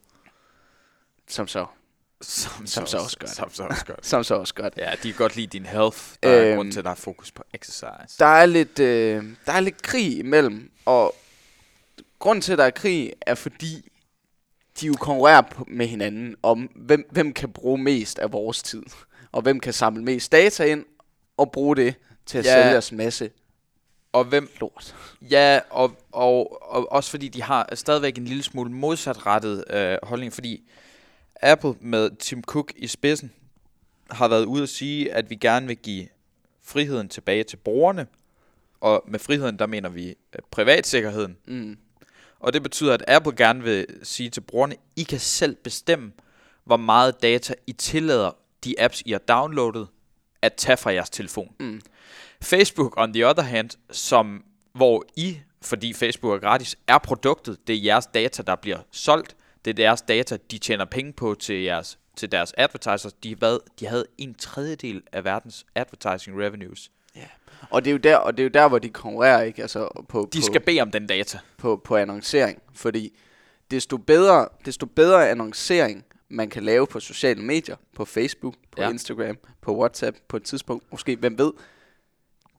Som så. Som, Som så også gør det. Som så også gør det. Som så også godt. Ja, de kan godt lide din health. Der er Øhm, grund til, at der er fokus på exercise. Der er lidt, øh, der er lidt krig imellem, og grunden til, at der er krig, er fordi, de jo konkurrerer med hinanden om, hvem, hvem kan bruge mest af vores tid, og hvem kan samle mest data ind, og bruge det til at Ja. sælge os en masse Og hvem lort. Ja, og, og, og også fordi de har stadigvæk en lille smule modsatrettet øh, holdning, fordi Apple med Tim Cook i spidsen har været ude at sige, at vi gerne vil give friheden tilbage til brugerne, og med friheden, der mener vi øh, privatsikkerheden. Mm. Og det betyder, at Apple gerne vil sige til brugerne, I kan selv bestemme, hvor meget data I tillader de apps, I har downloadet, at tage fra jeres telefon. Mm. Facebook, on the other hand, som, hvor I, fordi Facebook er gratis, er produktet. Det er jeres data, der bliver solgt. Det er deres data, de tjener penge på til, jeres, til deres advertisers. De, hvad, de havde en tredjedel af verdens advertising revenues. Og det er jo der, og det er jo der, hvor de konkurrerer, ikke? Altså på, De på, skal bede om den data. på, på annoncering, fordi desto bedre, desto bedre annoncering man kan lave på sociale medier, på Facebook, på Ja. ja. Instagram, på WhatsApp, på et tidspunkt, måske, hvem ved,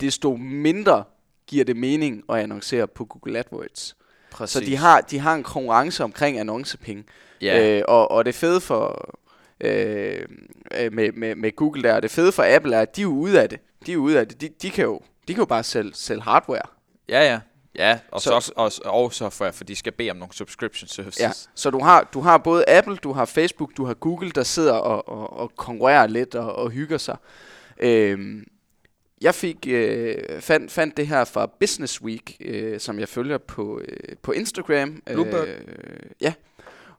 desto mindre giver det mening at annoncere på Google AdWords. Præcis. Så de har, de har en konkurrence omkring annoncepenge. Ja. Øh, og, og det fede for øh, øh, med, med, med Google der, og det fede for Apple er, at de er ude af det. De er ude af det. De, de, kan jo de kan jo bare sælge, sælge hardware. Ja, ja. Ja, og så, Så- også, og software, for de skal bede om nogle subscription services. Ja, så du har, du har både Apple, du har Facebook, du har Google, der sidder og, og, og konkurrerer lidt og, og hygger sig. Øhm, jeg fik øh, fandt, fandt det her fra Business Week, øh, som jeg følger på, øh, på Instagram. Bloomberg. Øh, ja,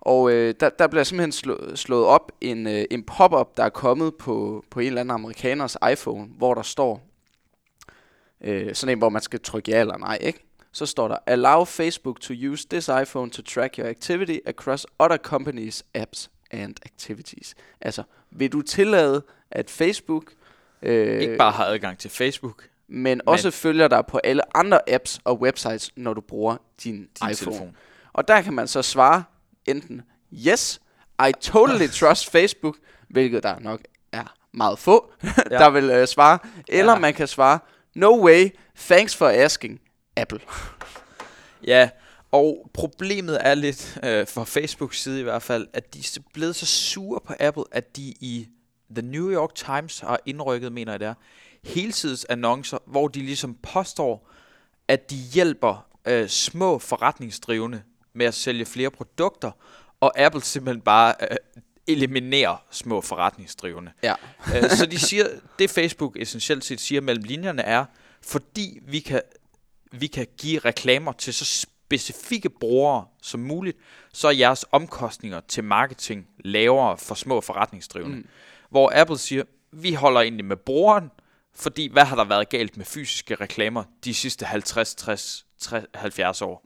og øh, der, der bliver simpelthen slå, slået op en, øh, en pop-up, der er kommet på, på en eller anden amerikaners iPhone, hvor der står, øh, sådan en, hvor man skal trykke ja eller nej, ikke? Så står der, allow Facebook to use this iPhone to track your activity across other companies' apps and activities. Altså, vil du tillade, at Facebook øh, Ikke bare har adgang til Facebook, men også følger dig på alle andre apps og websites, når du bruger din, din iPhone. telefon. Og der kan man så svare enten, yes, I totally trust Facebook, hvilket der nok er meget få. Ja. der vil øh, svare. Eller Ja. man kan svare, no way, thanks for asking, Apple. Ja, og problemet er lidt, øh, fra Facebooks side i hvert fald, at de er blevet så sure på Apple, at de i The New York Times har indrykket, mener jeg det er, helsides annoncer, hvor de ligesom påstår, at de hjælper øh, små forretningsdrivende med at sælge flere produkter, og Apple simpelthen bare øh, eliminerer små forretningsdrivende. Ja. Øh, så de siger, det Facebook essentielt set siger mellem linjerne er, fordi vi kan, vi kan give reklamer til så specifikke brugere som muligt, så er jeres omkostninger til marketing lavere for små forretningsdrivende. Mm. Hvor Apple siger, vi holder egentlig med brugeren, fordi hvad har der været galt med fysiske reklamer de sidste 50, 60, 60 70 år?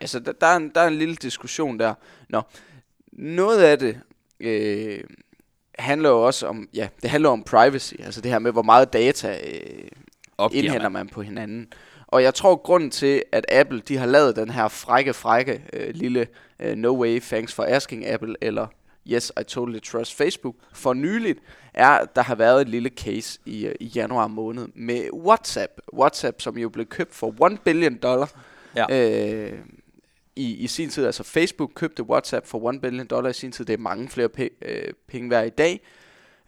Altså, der, der, er en, der er en lille diskussion der. Nå, noget af det øh, handler jo også om, ja, det handler om privacy, altså det her med, hvor meget data øh, Opgiver indhenter man. man på hinanden. Og jeg tror, grunden til, at Apple de har lavet den her frække, frække øh, lille øh, no way, thanks for asking Apple, eller yes, I totally trust Facebook, for nyligt, er, at der har været et lille case i, øh, i januar måned med WhatsApp. WhatsApp, som jo blev købt for 1 billion dollar Ja. øh, i, i sin tid. Altså Facebook købte WhatsApp for 1 billion dollar i sin tid. Det er mange flere pe- øh, penge værd i dag.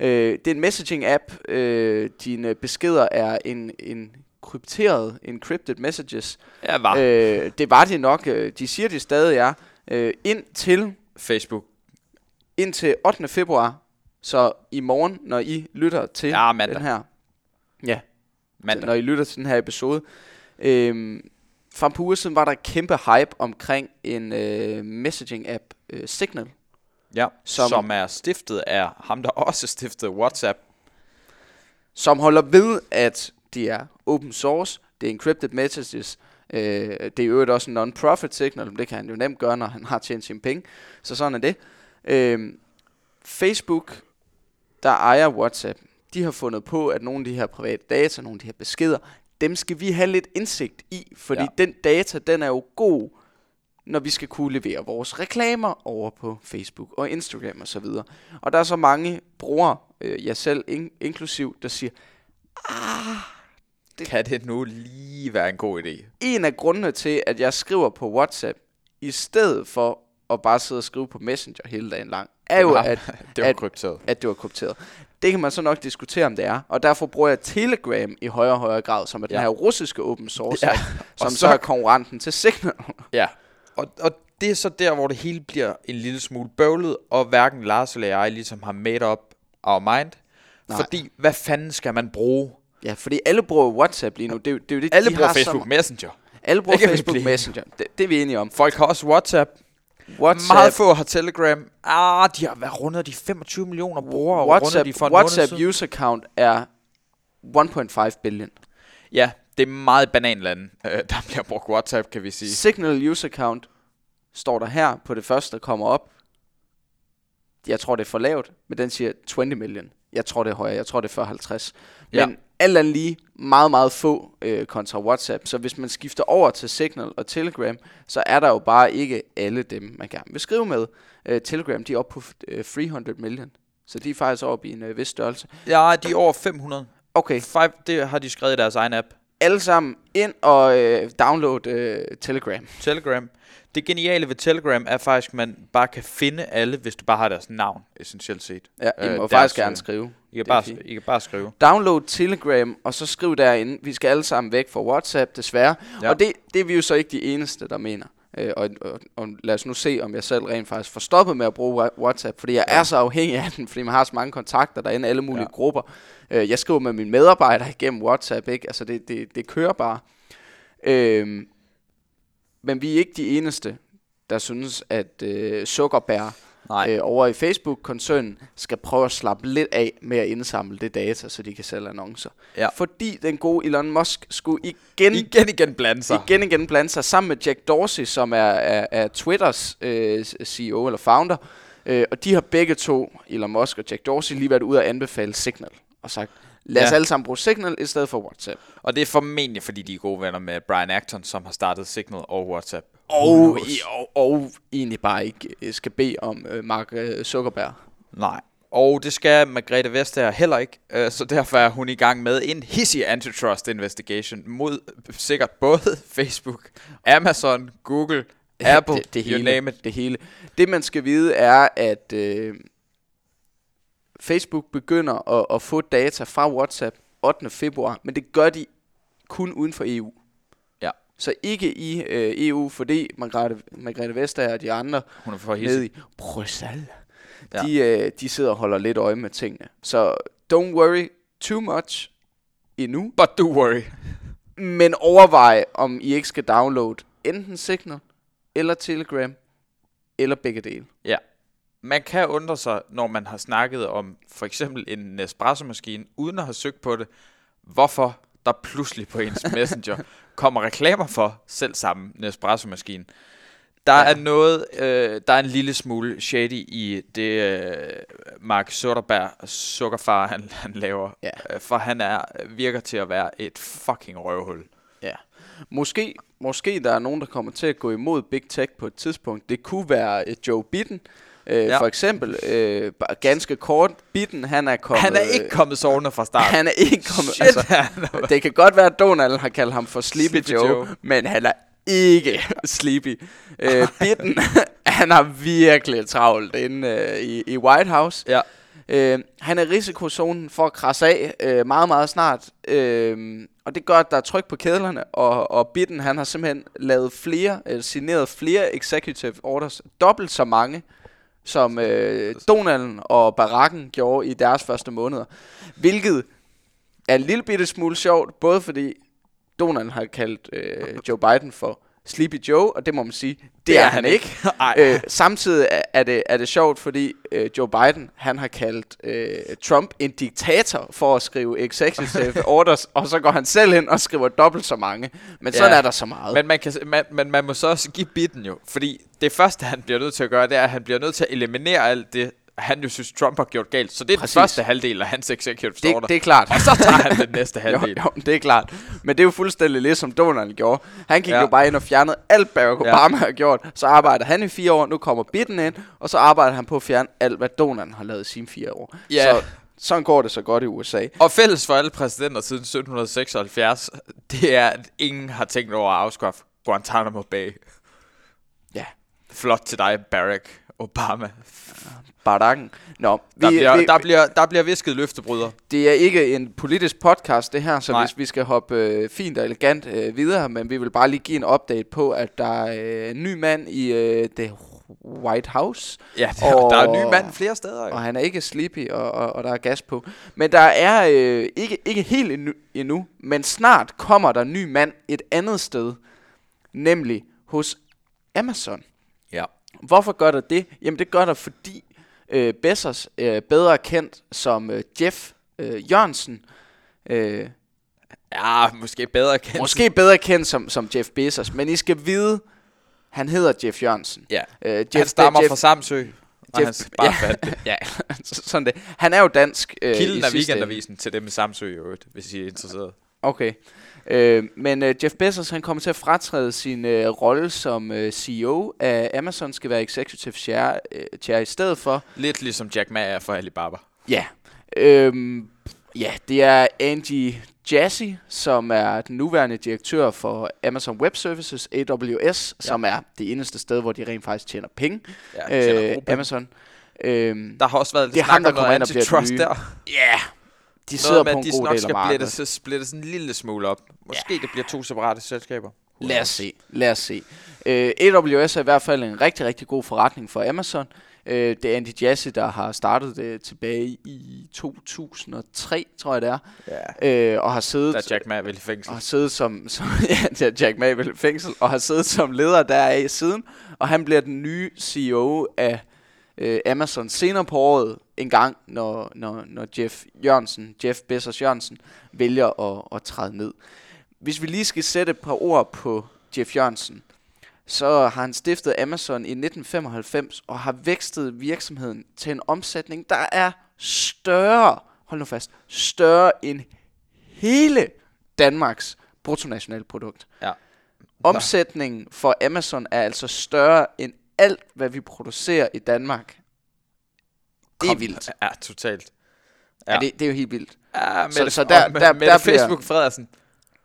Øh, det er en messaging-app. Øh, dine beskeder er en, en krypteret, encrypted messages. Ja, var Øh, det var det nok. øh, De siger, det stadig er. Øh, indtil, Facebook. Indtil 8. februar, så i morgen, når I lytter til Ja, mandag. den her, ja, Mandag. når I lytter til den her episode. Øhm, for en par uger siden var der kæmpe hype omkring en øh, messaging-app, øh, Signal, Ja, som, Som- er stiftet af ham, der også stiftede WhatsApp. som holder ved, at de er open source, det er encrypted messages, øh, det er i øvrigt også en non-profit signal, men det kan han jo nemt gøre, når han har tjent sine penge, så sådan er det. Øh, Facebook, der ejer WhatsApp, de har fundet på, at nogle af de her private data, nogle af de her beskeder, dem skal vi have lidt indsigt i, fordi Ja. den data, den er jo god, når vi skal kunne levere vores reklamer over på Facebook og Instagram osv. Og, og der er så mange brugere, øh, jeg selv in- inklusiv, der siger, Det kan det nu lige være en god idé? en af grundene til, at jeg skriver på WhatsApp, i stedet for at bare sidde og skrive på Messenger hele dagen lang, er jo, at, Det var at- krypteret. at det var krypteret. Det kan man så nok diskutere, om det er. Og derfor bruger jeg Telegram i højere og højere grad, som er den Ja. her russiske open source, Ja, som og så, så- er konkurrenten til Signal. Ja, og, og det er så der, hvor det hele bliver en lille smule bøvlet, og hverken Lars eller jeg ligesom har made up our mind. Nej. Fordi, hvad fanden skal man bruge Ja, fordi alle bruger WhatsApp lige nu. Det, er jo- det er jo det, Alle de bruger har Facebook ma- Messenger. Alle bruger Det Facebook. Messenger. Det, det er vi enige om. Folk har også WhatsApp. WhatsApp, Meget få har Telegram. Ah, de har været rundet de 25 millioner brugere. WhatsApp, de for WhatsApp user count er 1.5 billion. Ja, det er meget bananlande, øh, der bliver brugt WhatsApp, kan vi sige. Signal user count står der her på det første, der kommer op. Jeg tror, det er for lavt, men den siger 20 million. Jeg tror, det er højere. Jeg tror, det er 40-50. Ja. Alt andet lige meget, meget få øh, kontra WhatsApp. Så hvis man skifter over til Signal og Telegram, så er der jo bare ikke alle dem, man gerne vil skrive med. Øh, Telegram, de er oppe på øh, 300 million. Så de er faktisk oppe i en øh, vis størrelse. Ja, de er over 500. Okay, Five, det har de skrevet i deres egen app. alle sammen ind og øh, download øh, Telegram. Telegram. Det geniale ved Telegram er faktisk, at man bare kan finde alle, hvis du bare har deres navn, essentielt set. Ja, I Øh, må deres, faktisk gerne øh, skrive. I kan, bare, fint. I kan bare skrive. Download Telegram, og så skriv derinde, vi skal alle sammen væk fra WhatsApp, desværre. Ja. Og det, det er vi jo så ikke de eneste, der mener. Øh, og, og, og lad os nu se, om jeg selv rent faktisk får stoppet med at bruge Wha- WhatsApp, fordi jeg Ja. er så afhængig af den, fordi man har så mange kontakter derinde, alle mulige Ja. grupper. Øh, jeg skriver med mine medarbejdere igennem WhatsApp, ikke? Altså det, det, det kører bare. Øh, men vi er ikke de eneste, der synes, at øh, sukkerbær Nej. øh, over i Facebook-koncernen skal prøve at slappe lidt af med at indsamle det data, så de kan sælge annoncer. Ja. Fordi den gode Elon Musk skulle igen, Igen igen blande sig. igen, igen blande sig sammen med Jack Dorsey, som er, er, er Twitters øh, CEO eller founder. Øh, og de har begge to, Elon Musk og Jack Dorsey, lige været ude og anbefale Signal. Og sagt, lad os Ja. alle sammen bruge Signal i stedet for WhatsApp. Og det er formentlig, fordi de er gode venner med Brian Acton, som har startet Signal og WhatsApp. Og, i, og, og egentlig bare ikke øh, skal bede om øh, Mark øh, Zuckerberg. Nej. Og det skal Margrethe Vestager heller ikke, øh, så derfor er hun i gang med en hissig antitrust investigation mod sikkert både Facebook, Amazon, Google, Apple, det, det, you hele, name it. det hele. Det man skal vide er, at øh, Facebook begynder at, at få data fra WhatsApp 8. februar, men det gør de kun uden for EU. Ja. Så ikke i øh, EU, fordi Margrethe, Margrethe Vestager og de andre Hun er for nede i Bruxelles, ja. de, øh, de sidder og holder lidt øje med tingene. Så don't worry too much endnu, But do worry. men overvej, om I ikke skal downloade enten Signal, eller Telegram, eller begge dele. Ja. Man kan undre sig, når man har snakket om for eksempel en Nespresso-maskine, uden at have søgt på det, hvorfor der pludselig på ens messenger kommer reklamer for selv samme Nespresso-maskine. Der ja. Er noget, øh, der er en lille smule shady i det, øh, Mark Zuckerberg, sukkerfar, han, han laver. Ja. Øh, For han er, virker til at være et fucking røvhul. Ja. Måske, måske der er nogen, der kommer til at gå imod Big Tech på et tidspunkt. Det kunne være uh, Joe Biden. Uh, Ja. For eksempel, bare ganske kort, Biden han er kommet... Han er ikke kommet sovende fra start. Han er ikke kommet... Shit, altså, er- det kan godt være, at Donald har kaldt ham for Sleepy, Sleepy Joe, Joe. Men han er ikke sleepy. Uh, Biden, han har virkelig travlt inde uh, i, i White House. Ja. Øh, han er i risikozonen for at krasse af øh, meget, meget snart. Øh, og det gør, at der er tryk på kedlerne, og, og Biden han har simpelthen lavet flere, øh, signeret flere executive orders, dobbelt så mange, som øh, Donald og Baracken gjorde i deres første måneder. Hvilket er en lille bitte smule sjovt, både fordi Donald har kaldt øh, Joe Biden for Sleepy Joe, og det må man sige, det, det er, er han ikke. Ej. Øh, samtidig er- det, er det sjovt, fordi øh, Joe Biden han har kaldt øh, Trump en diktator for at skrive executive orders, og så går han selv ind og skriver dobbelt så mange. Men sådan Ja. er der så meget. Men man, kan, man, men man må så også give bitten jo, fordi det første, han bliver nødt til at gøre, det er, at han bliver nødt til at eliminere alt det, han jo synes, Trump har gjort galt. Så det er Præcis. den første halvdel af hans executive det, order. det er klart. Og så tager han den næste halvdel. jo, jo, det er klart. Men det er jo fuldstændig ligesom Donald gjorde. Han gik Ja. ja. jo bare ind og fjernede alt, Barack Ja. Obama har gjort. Så arbejder han i fire år, nu kommer Biden ind, og så arbejder han på at fjerne alt, hvad Donald har lavet i sine fire år. Ja. Så sådan går det så godt i USA. Og fælles for alle præsidenter siden 1776, det er, at ingen har tænkt over at afskaffe Guantanamo Bay. Flot til dig, Barack Obama. Baracken. Nå, Der, bliver, der, bliver, der bliver visket løftebryder. Det er ikke en politisk podcast, det her, så Nej. hvis vi skal hoppe øh, fint og elegant øh, videre, men vi vil bare lige give en update på, at der er øh, en ny mand i øh, det White House. Ja, der, og, der er Og- nye mand flere steder. Jo. Og han er ikke sleepy, og, og, og der er gas på. Men der er øh, ikke, ikke helt endnu, endnu, men snart kommer der en ny mand et andet sted, nemlig hos Amazon. Ja. Hvorfor gør der det? Jamen det gør der, fordi øh, Bezos, øh, bedre kendt som øh, Jeff øh, Jørgensen, øh, ja, måske bedre kendt. måske bedre kendt som, som Jeff Bezos, men I skal vide, han hedder Jeff Jørgensen. Ja. Øh, Jeff, han stammer Jeff, fra Samsø. Og Jeff- han bare ja. det. Ja, sådan det. Han er jo dansk. Øh, Kilden er ende. weekendavisen til dem Samsø, i øvrigt, hvis I er interesseret. Okay. Øh, men øh, Jeff Bezos han kommer til at fratræde sin øh, rolle som øh, CEO af Amazon, skal være executive chair, øh, chair i stedet for. Lidt ligesom Jack Ma er for Alibaba. Ja. Øhm, ja, det er Angie Jassy, som er den nuværende direktør for Amazon Web Services, AWS, ja. som er det eneste sted, hvor de rent faktisk tjener penge. Ja, tjener øh. Amazon. Øhm, Der har også været lidt snak om der noget antitrust der. Ja, de sidder Noget med, på en de god nok del af skal markedet. splitte, splitte sådan en lille smule op. Måske det bliver to separate selskaber. Lad os se, lad os se. Øh, AWS er i hvert fald en rigtig, rigtig god forretning for Amazon. Øh, det er Andy Jassy, der har startet det tilbage i 2003, tror jeg det er. Ja. Øh, og har siddet, Der er Jack Ma vel i fængsel. og har siddet som, som ja, er Jack Ma vel i fængsel, og har siddet som leder deraf siden. Og han bliver den nye CEO af øh, Amazon senere på året en gang, når, når, når Jeff Jørgensen, Jeff Bezos Jørgensen, vælger at, at træde ned. Hvis vi lige skal sætte et par ord på Jeff Jørgensen, så har han stiftet Amazon i 1995 og har vækstet virksomheden til en omsætning, der er større, hold nu fast, større end hele Danmarks bruttonationalprodukt. Ja. Omsætningen for Amazon er altså større end alt, hvad vi producerer i Danmark. Det er vildt. Ja, totalt. Ja. Ja. det, det er jo helt vildt. Ja, Mette, så der- og Mette- der- Mette der bliver- Facebook Frederiksen,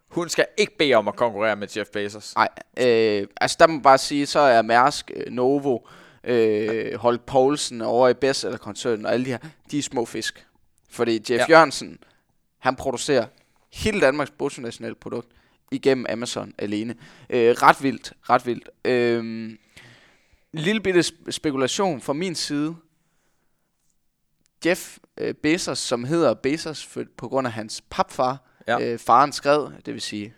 hun skal ikke bede om at konkurrere med Jeff Bezos. Nej, øh, altså der må man bare sige, så er Mærsk, øh, Novo, øh, Holt Poulsen over i Best eller koncernen og alle de her, de er små fisk. Fordi Jeff Ja. ja. Jørgensen, han producerer hele Danmarks bruttonationalprodukt igennem Amazon alene. Øh, ret vildt, ret vildt. Øh, en lille bitte sp- spekulation fra min side. Jeff øh, Bezos, som hedder Bezos for, på grund af hans papfar, Ja. øh, faren skrev, det vil sige,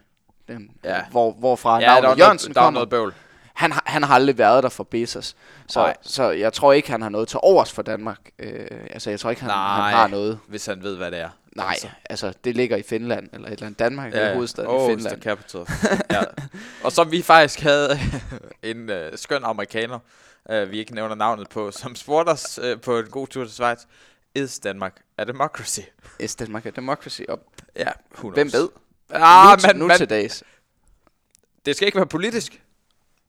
den, Ja. hvor, hvorfra Ja, navnet Jørgensen noget, der var kommer. noget bøvl. Han, har- han har aldrig været der for Bezos. Så, Nej. så jeg tror ikke, han har noget til overs for Danmark. Øh, altså, jeg tror ikke, han, Nej. han har noget. Hvis han ved, hvad det er. Nej, Altså. altså, det ligger i Finland, eller et eller andet Danmark, ja, hovedstaden oh, i Finland. capital. ja. Og som vi faktisk havde en øh, skøn amerikaner, øh, vi ikke nævner navnet på, som spurgte os øh, på en god tur til Schweiz, is Danmark a democracy? Is Denmark a democracy? Og Ja, who hvem knows? ved? Ah, nu, men, nu men, til dags. det skal ikke være politisk,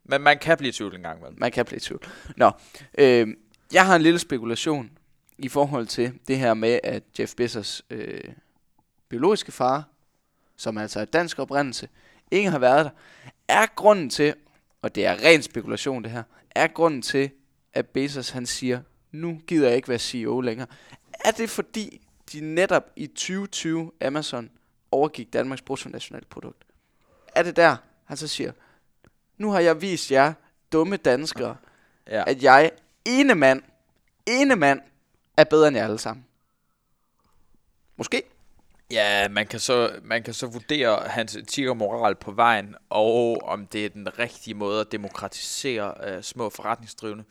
men man kan blive i tvivl en gang imellem. Man kan blive i tvivl. Nå, øh, jeg har en lille spekulation i forhold til det her med, at Jeff Bezos øh, biologiske far, som altså er dansk oprindelse, ikke har været der. Er grunden til, og det er ren spekulation det her, er grunden til, at Bezos han siger, nu gider jeg ikke være CEO længere. Er det fordi, de netop i 2020 Amazon overgik Danmarks bruttonationalprodukt? Er det der, han så siger, nu har jeg vist jer, dumme danskere, Ja. at jeg, ene mand, ene mand, er bedre end jer alle sammen. Måske. Ja, man kan, så, man kan så vurdere hans etik og moral på vejen, og om det er den rigtige måde at demokratisere øh, små forretningsdrivende.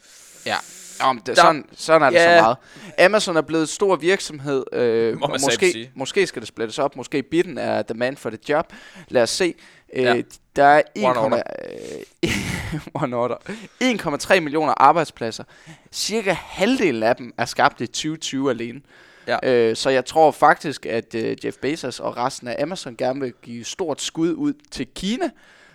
Ja. Om det, Der- sådan, sådan er det Ja. så meget. Amazon er blevet en stor virksomhed. Øh, Må måske, måske skal det splittes op. Måske bitten er the man for the job. Lad os se. Øh, Ja. Der er One order. 1, One order. 1,3 millioner arbejdspladser. Cirka halvdelen af dem er skabt i 2020 alene. Ja. Øh, så jeg tror faktisk, at øh, Jeff Bezos og resten af Amazon gerne vil give stort skud ud til Kina,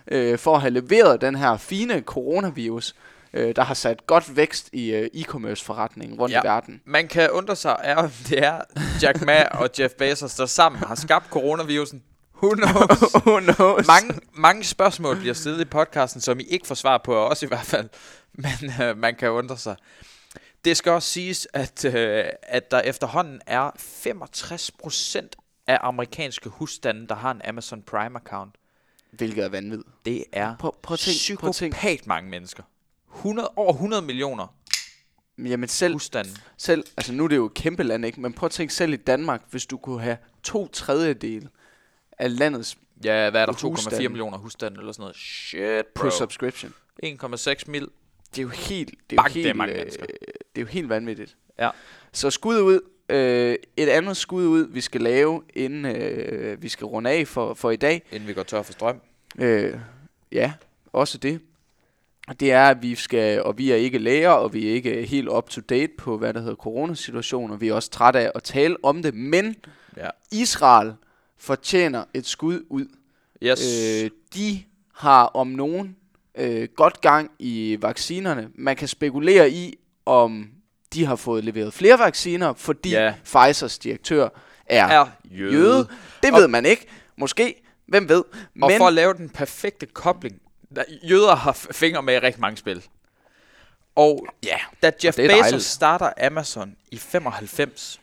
øh, for at have leveret den her fine coronavirus, øh, der har sat godt vækst i øh, e-commerce forretningen rundt Ja. i verden. Man kan undre sig, er, om det er Jack Ma og Jeff Bezos, der sammen har skabt coronavirusen. Who knows? Who knows? mange, mange spørgsmål bliver stillet i podcasten, som I ikke får svar på, og også i hvert fald. Men øh, man kan undre sig. Det skal også siges, at, øh, at der efterhånden er 65% af amerikanske husstande, der har en Amazon Prime-account. Hvilket er vanvittigt. Det er Prøv, prøv at tænk, prøv at tænk. psykopat mange mennesker. 100, over 100 millioner Jamen selv, husstande. selv, altså nu er det jo et kæmpe land, ikke? Men prøv at tænke selv i Danmark, hvis du kunne have to tredjedele af landets Ja, hvad er der? Husstande. 2,4 millioner husstande eller sådan noget. Shit, på bro. subscription. 1,6 mil. Det er jo helt, det er Bang, jo helt, mange øh, mennesker. Det er jo helt vanvittigt. Ja. Så skud ud, øh, et andet skud ud, vi skal lave, inden øh, vi skal runde af for, for i dag. Inden vi går tør for strøm. Øh, ja, også det. Det er, at vi skal, og vi er ikke læger, og vi er ikke helt up to date på, hvad der hedder coronasituationen, og vi er også trætte af at tale om det, men Ja. Israel fortjener et skud ud. Yes. Øh, de har om nogen øh, godt gang i vaccinerne. Man kan spekulere i, om de har fået leveret flere vacciner, fordi Ja. Pfizers direktør er, er jøde. jøde. Det ved man ikke. Måske. Hvem ved. Og Men for at lave den perfekte kobling. Der, jøder har fingre med i rigtig mange spil. Og ja, da Jeff Bezos dejligt. starter Amazon i 95,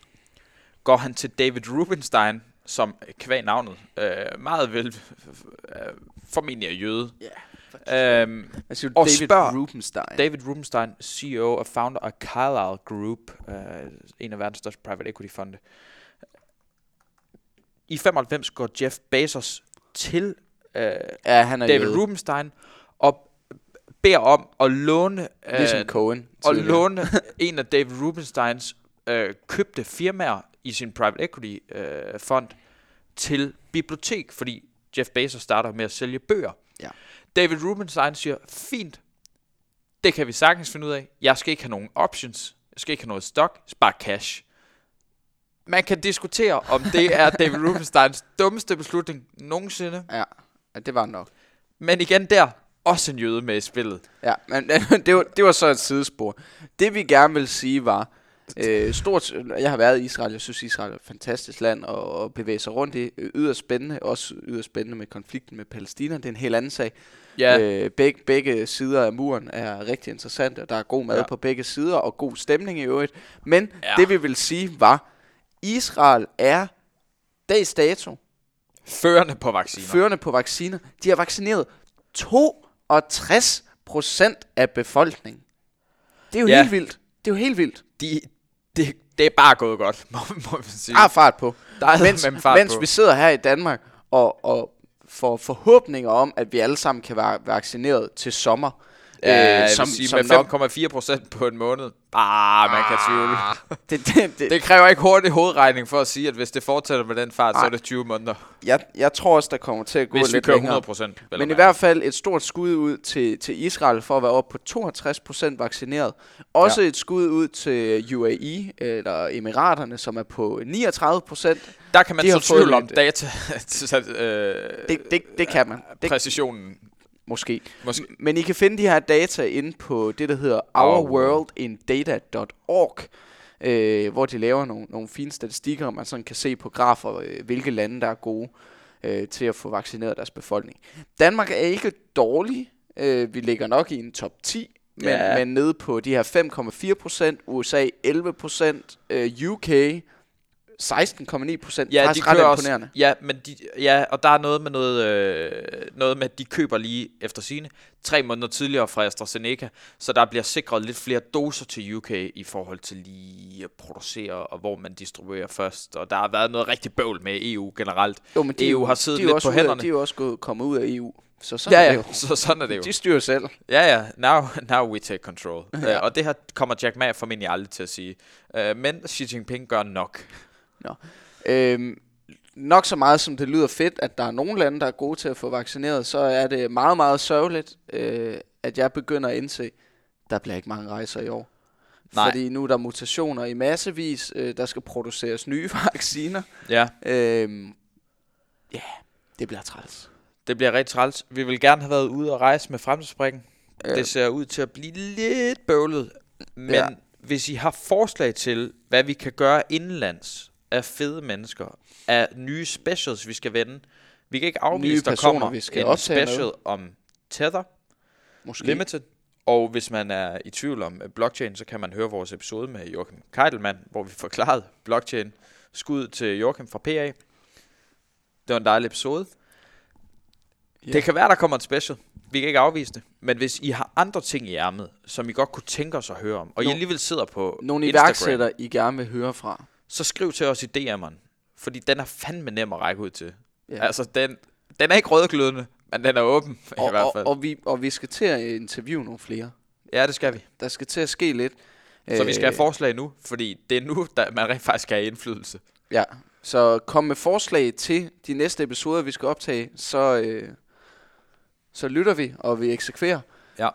går han til David Rubenstein, som kvæg navnet, øh, meget vel øh, formentlig er jøde. Ja. Øhm, altså, og David spørg Rubenstein. David Rubenstein, CEO og founder af Carlyle Group, øh, en af verdens største private equity fonde. I 95 går Jeff Bezos til øh, ja, han er David jøde. Rubenstein og beder om at låne øh, Ligesom Cohen. og tidligere. låne en af David Rubensteins øh, købte firmaer i sin private equity øh, fond til bibliotek, fordi Jeff Bezos starter med at sælge bøger. Ja. David Rubenstein siger, fint, det kan vi sagtens finde ud af. Jeg skal ikke have nogen options. Jeg skal ikke have noget stock. Spar cash. Man kan diskutere, om det er David Rubensteins dummeste beslutning nogensinde. Ja, det var nok. Men igen der, også en jøde med i spillet. Ja, men det var, det var så et sidespor. Det vi gerne vil sige var, øh, stort, jeg har været i Israel, jeg synes Israel er et fantastisk land at, at bevæge sig rundt i. Yderst spændende, også yderst spændende med konflikten med Palæstina, det er en helt anden sag. Ja, Øh, begge, begge sider af muren er rigtig interessante, og der er god mad Ja. på begge sider, og god stemning i øvrigt. Men Ja. det vi vil sige var, Israel er dags dato førende på vacciner. førende på vacciner. De har vaccineret 62 procent af befolkningen. Det er jo ja. helt vildt. Det er jo helt vildt. de, det, det er bare gået godt, må, må man sige. Der er fart på. Der er mens fart mens på. vi sidder her i Danmark og, og får forhåbninger om, at vi alle sammen kan være vaccineret til sommer. Ja, øh, som, som, sige, som med nok, 5,4 procent på en måned. Ah, man kan tvivle. det, det, det, Det kræver ikke hurtig hovedregning for at sige, at hvis det fortsætter med den fart, så er det 20 måneder. jeg, jeg tror også, der kommer til at gå Hvis vi lidt kører længere. 100 procent. Men i hvert fald et stort skud ud til, til Israel for at være oppe på 62% vaccineret. Også ja. et skud ud til UAE, eller Emiraterne, som er på 39%. Der kan man de så tvivl om data, øh, Det, det, det kan man. Det, præcisionen. Måske. Måske. Men I kan finde de her data inde på det, der hedder ourworldindata.org, øh, hvor de laver nogle, nogle fine statistikker, og man sådan kan se på grafer, øh, hvilke lande, der er gode øh, til at få vaccineret deres befolkning. Danmark er ikke dårlig. Øh, vi ligger nok i en top 10, men, ja. men nede på de her 5,4 procent, USA 11 procent, øh, UK 16,9 procent. Ja, de Faktisk ret kører også, imponerende. ja, men de, ja, og der er noget med noget, øh, noget med, at de køber lige efter sine tre måneder tidligere fra AstraZeneca, så der bliver sikret lidt flere doser til UK i forhold til lige at producere, og hvor man distribuerer først. Og der har været noget rigtig bøvl med EU generelt. Jo, men EU er jo- har siddet de er lidt på ud af- hænderne. De er jo også gået, kommet ud af EU. Så sådan Ja, er ja, det jo. så sådan er det jo. De styrer selv. Ja, ja, now, now we take control. Ja. uh, og det her kommer Jack Ma formentlig aldrig til at sige. Uh, men Xi Jinping gør nok. Øhm, nok så meget som det lyder fedt, at der er nogle lande, der er gode til at få vaccineret, så er det meget, meget sørgeligt, øh, at jeg begynder at indse, der bliver ikke mange rejser i år. Nej. Fordi nu er der mutationer i massevis, øh, der skal produceres nye vacciner. Ja, Øhm, ja, det bliver træls. det bliver rigtig træls. Vi vil gerne have været ude og rejse med fremtidsbrikken. Øh, Det ser ud til at blive lidt bøvlet. Men Ja. hvis I har forslag til, hvad vi kan gøre indenlands af fede mennesker, af nye specials, vi skal vende. Vi kan ikke afvise, Nye der personer, kommer vi skal en optage med. special om Tether. måske. Limited. Og hvis man er i tvivl om øh, blockchain, så kan man høre vores episode med Joachim Keidelmann, hvor vi forklarede blockchain. Skud til Joachim fra PA. Det var en dejlig episode. Ja. Det kan være, der kommer et special. vi kan ikke afvise det. Men hvis I har andre ting i ærmet, som I godt kunne tænke os at høre om, og I Nå- alligevel sidder på Nogle Instagram, iværksættere, I gerne vil høre fra. Så skriv til os i DM'eren. Fordi den er fandme nem at række ud til. Ja. Altså, den, den er ikke rødglødende, men den er åben Og, i hvert og, fald. og, vi, og vi skal til at interviewe nogle flere. ja, det skal vi. Der skal til at ske lidt. Så vi skal have Øh, forslag nu, fordi det er nu, der man rent faktisk skal have indflydelse. Ja, så kom med forslag til de næste episoder, vi skal optage, så, øh, så lytter vi, og vi eksekverer. Ja,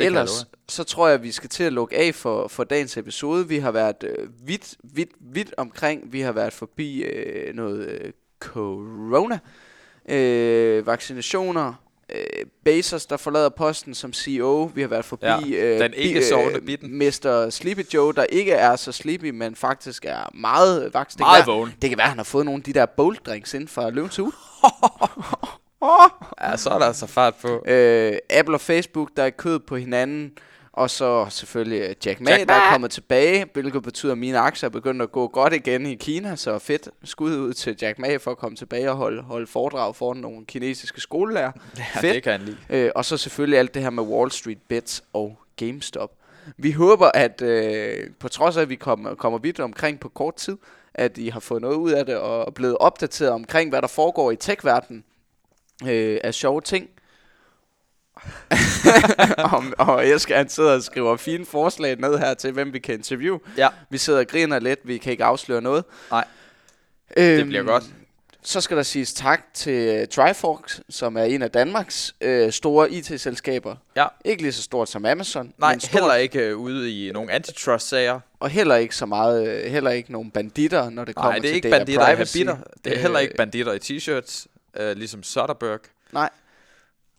det kan Ellers, så tror jeg, at vi skal til at lukke af for, for dagens episode. Vi har været øh, vidt, vidt, vidt omkring. Vi har været forbi øh, noget øh, corona, øh, vaccinationer, øh, Bezos, der forlader posten som CEO. Vi har været forbi Ja, øh, den ikke bi- sovende bitten. Mr. Sleepy Joe, der ikke er så sleepy, men faktisk er meget vaks. Det kan Meget være- vågen. Det kan være, han har fået nogle af de der bold drinks ind fra løvens hule. Ja, så er der altså fart på. Øh, Apple og Facebook, der er kød på hinanden. Og så selvfølgelig øh, Jack Ma, Jack der er Ma. kommet tilbage, hvilket betyder, at mine aktier er begyndt at gå godt igen i Kina. Så fedt skud ud til Jack Ma for at komme tilbage og holde, holde foredrag foran nogle kinesiske skolelærer. Ja, Fedt. det kan han lide. Øh, og så selvfølgelig alt det her med Wall Street Bets og GameStop. Vi håber, at øh, på trods af, at vi kommer, kommer vidt omkring på kort tid, at I har fået noget ud af det og er blevet opdateret omkring, hvad der foregår i tech-verdenen øh, af sjove ting. og, og jeg skal han sidder og skriver fine forslag ned her til, hvem vi kan interviewe. Ja, Vi sidder og griner lidt, vi kan ikke afsløre noget. Nej. Øhm, det bliver godt. Så skal der siges tak til Triforks, som er en af Danmarks øh, store IT-selskaber. Ja. Ikke lige så stort som Amazon, Nej, men stort, heller ikke øh, ude i nogle antitrust-sager. og heller ikke så meget, øh, heller ikke nogen banditter, når det kommer Nej, det er til ikke data banditter privacy. habiter. Det er heller Øh, ikke banditter i t-shirts, øh, ligesom Soderbergh. Nej, de er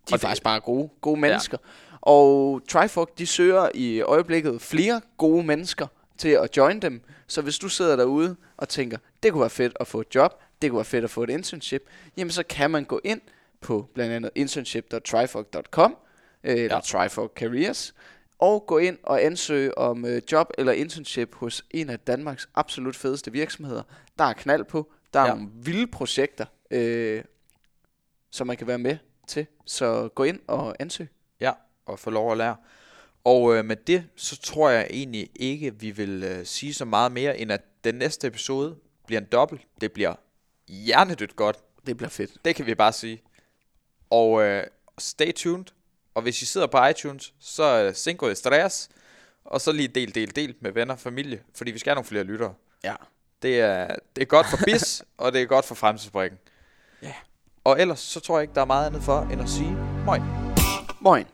Og det- faktisk bare gode, gode mennesker. Og Trifork, de søger i øjeblikket flere gode mennesker til at join dem. Så hvis du sidder derude og tænker, det kunne være fedt at få et job, det kunne være fedt at få et internship, jamen så kan man gå ind på blandt andet internship.trifork.com øh, eller Ja. Trifork Careers og gå ind og ansøge om øh, job eller internship hos en af Danmarks absolut fedeste virksomheder. Der er knald på, der er Ja. nogle vilde projekter, øh, som man kan være med til. Så gå ind og ansøg. Ja, og få lov at lære. Og øh, med det, så tror jeg egentlig ikke, vi vil øh, sige så meget mere, end at den næste episode bliver en dobbelt. Det bliver hjernedødt godt. Det bliver fedt. Det kan vi bare sige. Og øh, stay tuned. Og hvis I sidder på iTunes, så øh, cinco estrellas. Og så lige del, del, del med venner og familie. Fordi vi skal have nogle flere lyttere. Ja. Det er, det er godt for BIS, og det er godt for Fremtidsbrikken. Ja. Og ellers, så tror jeg ikke, der er meget andet for, end at sige moin. Moin.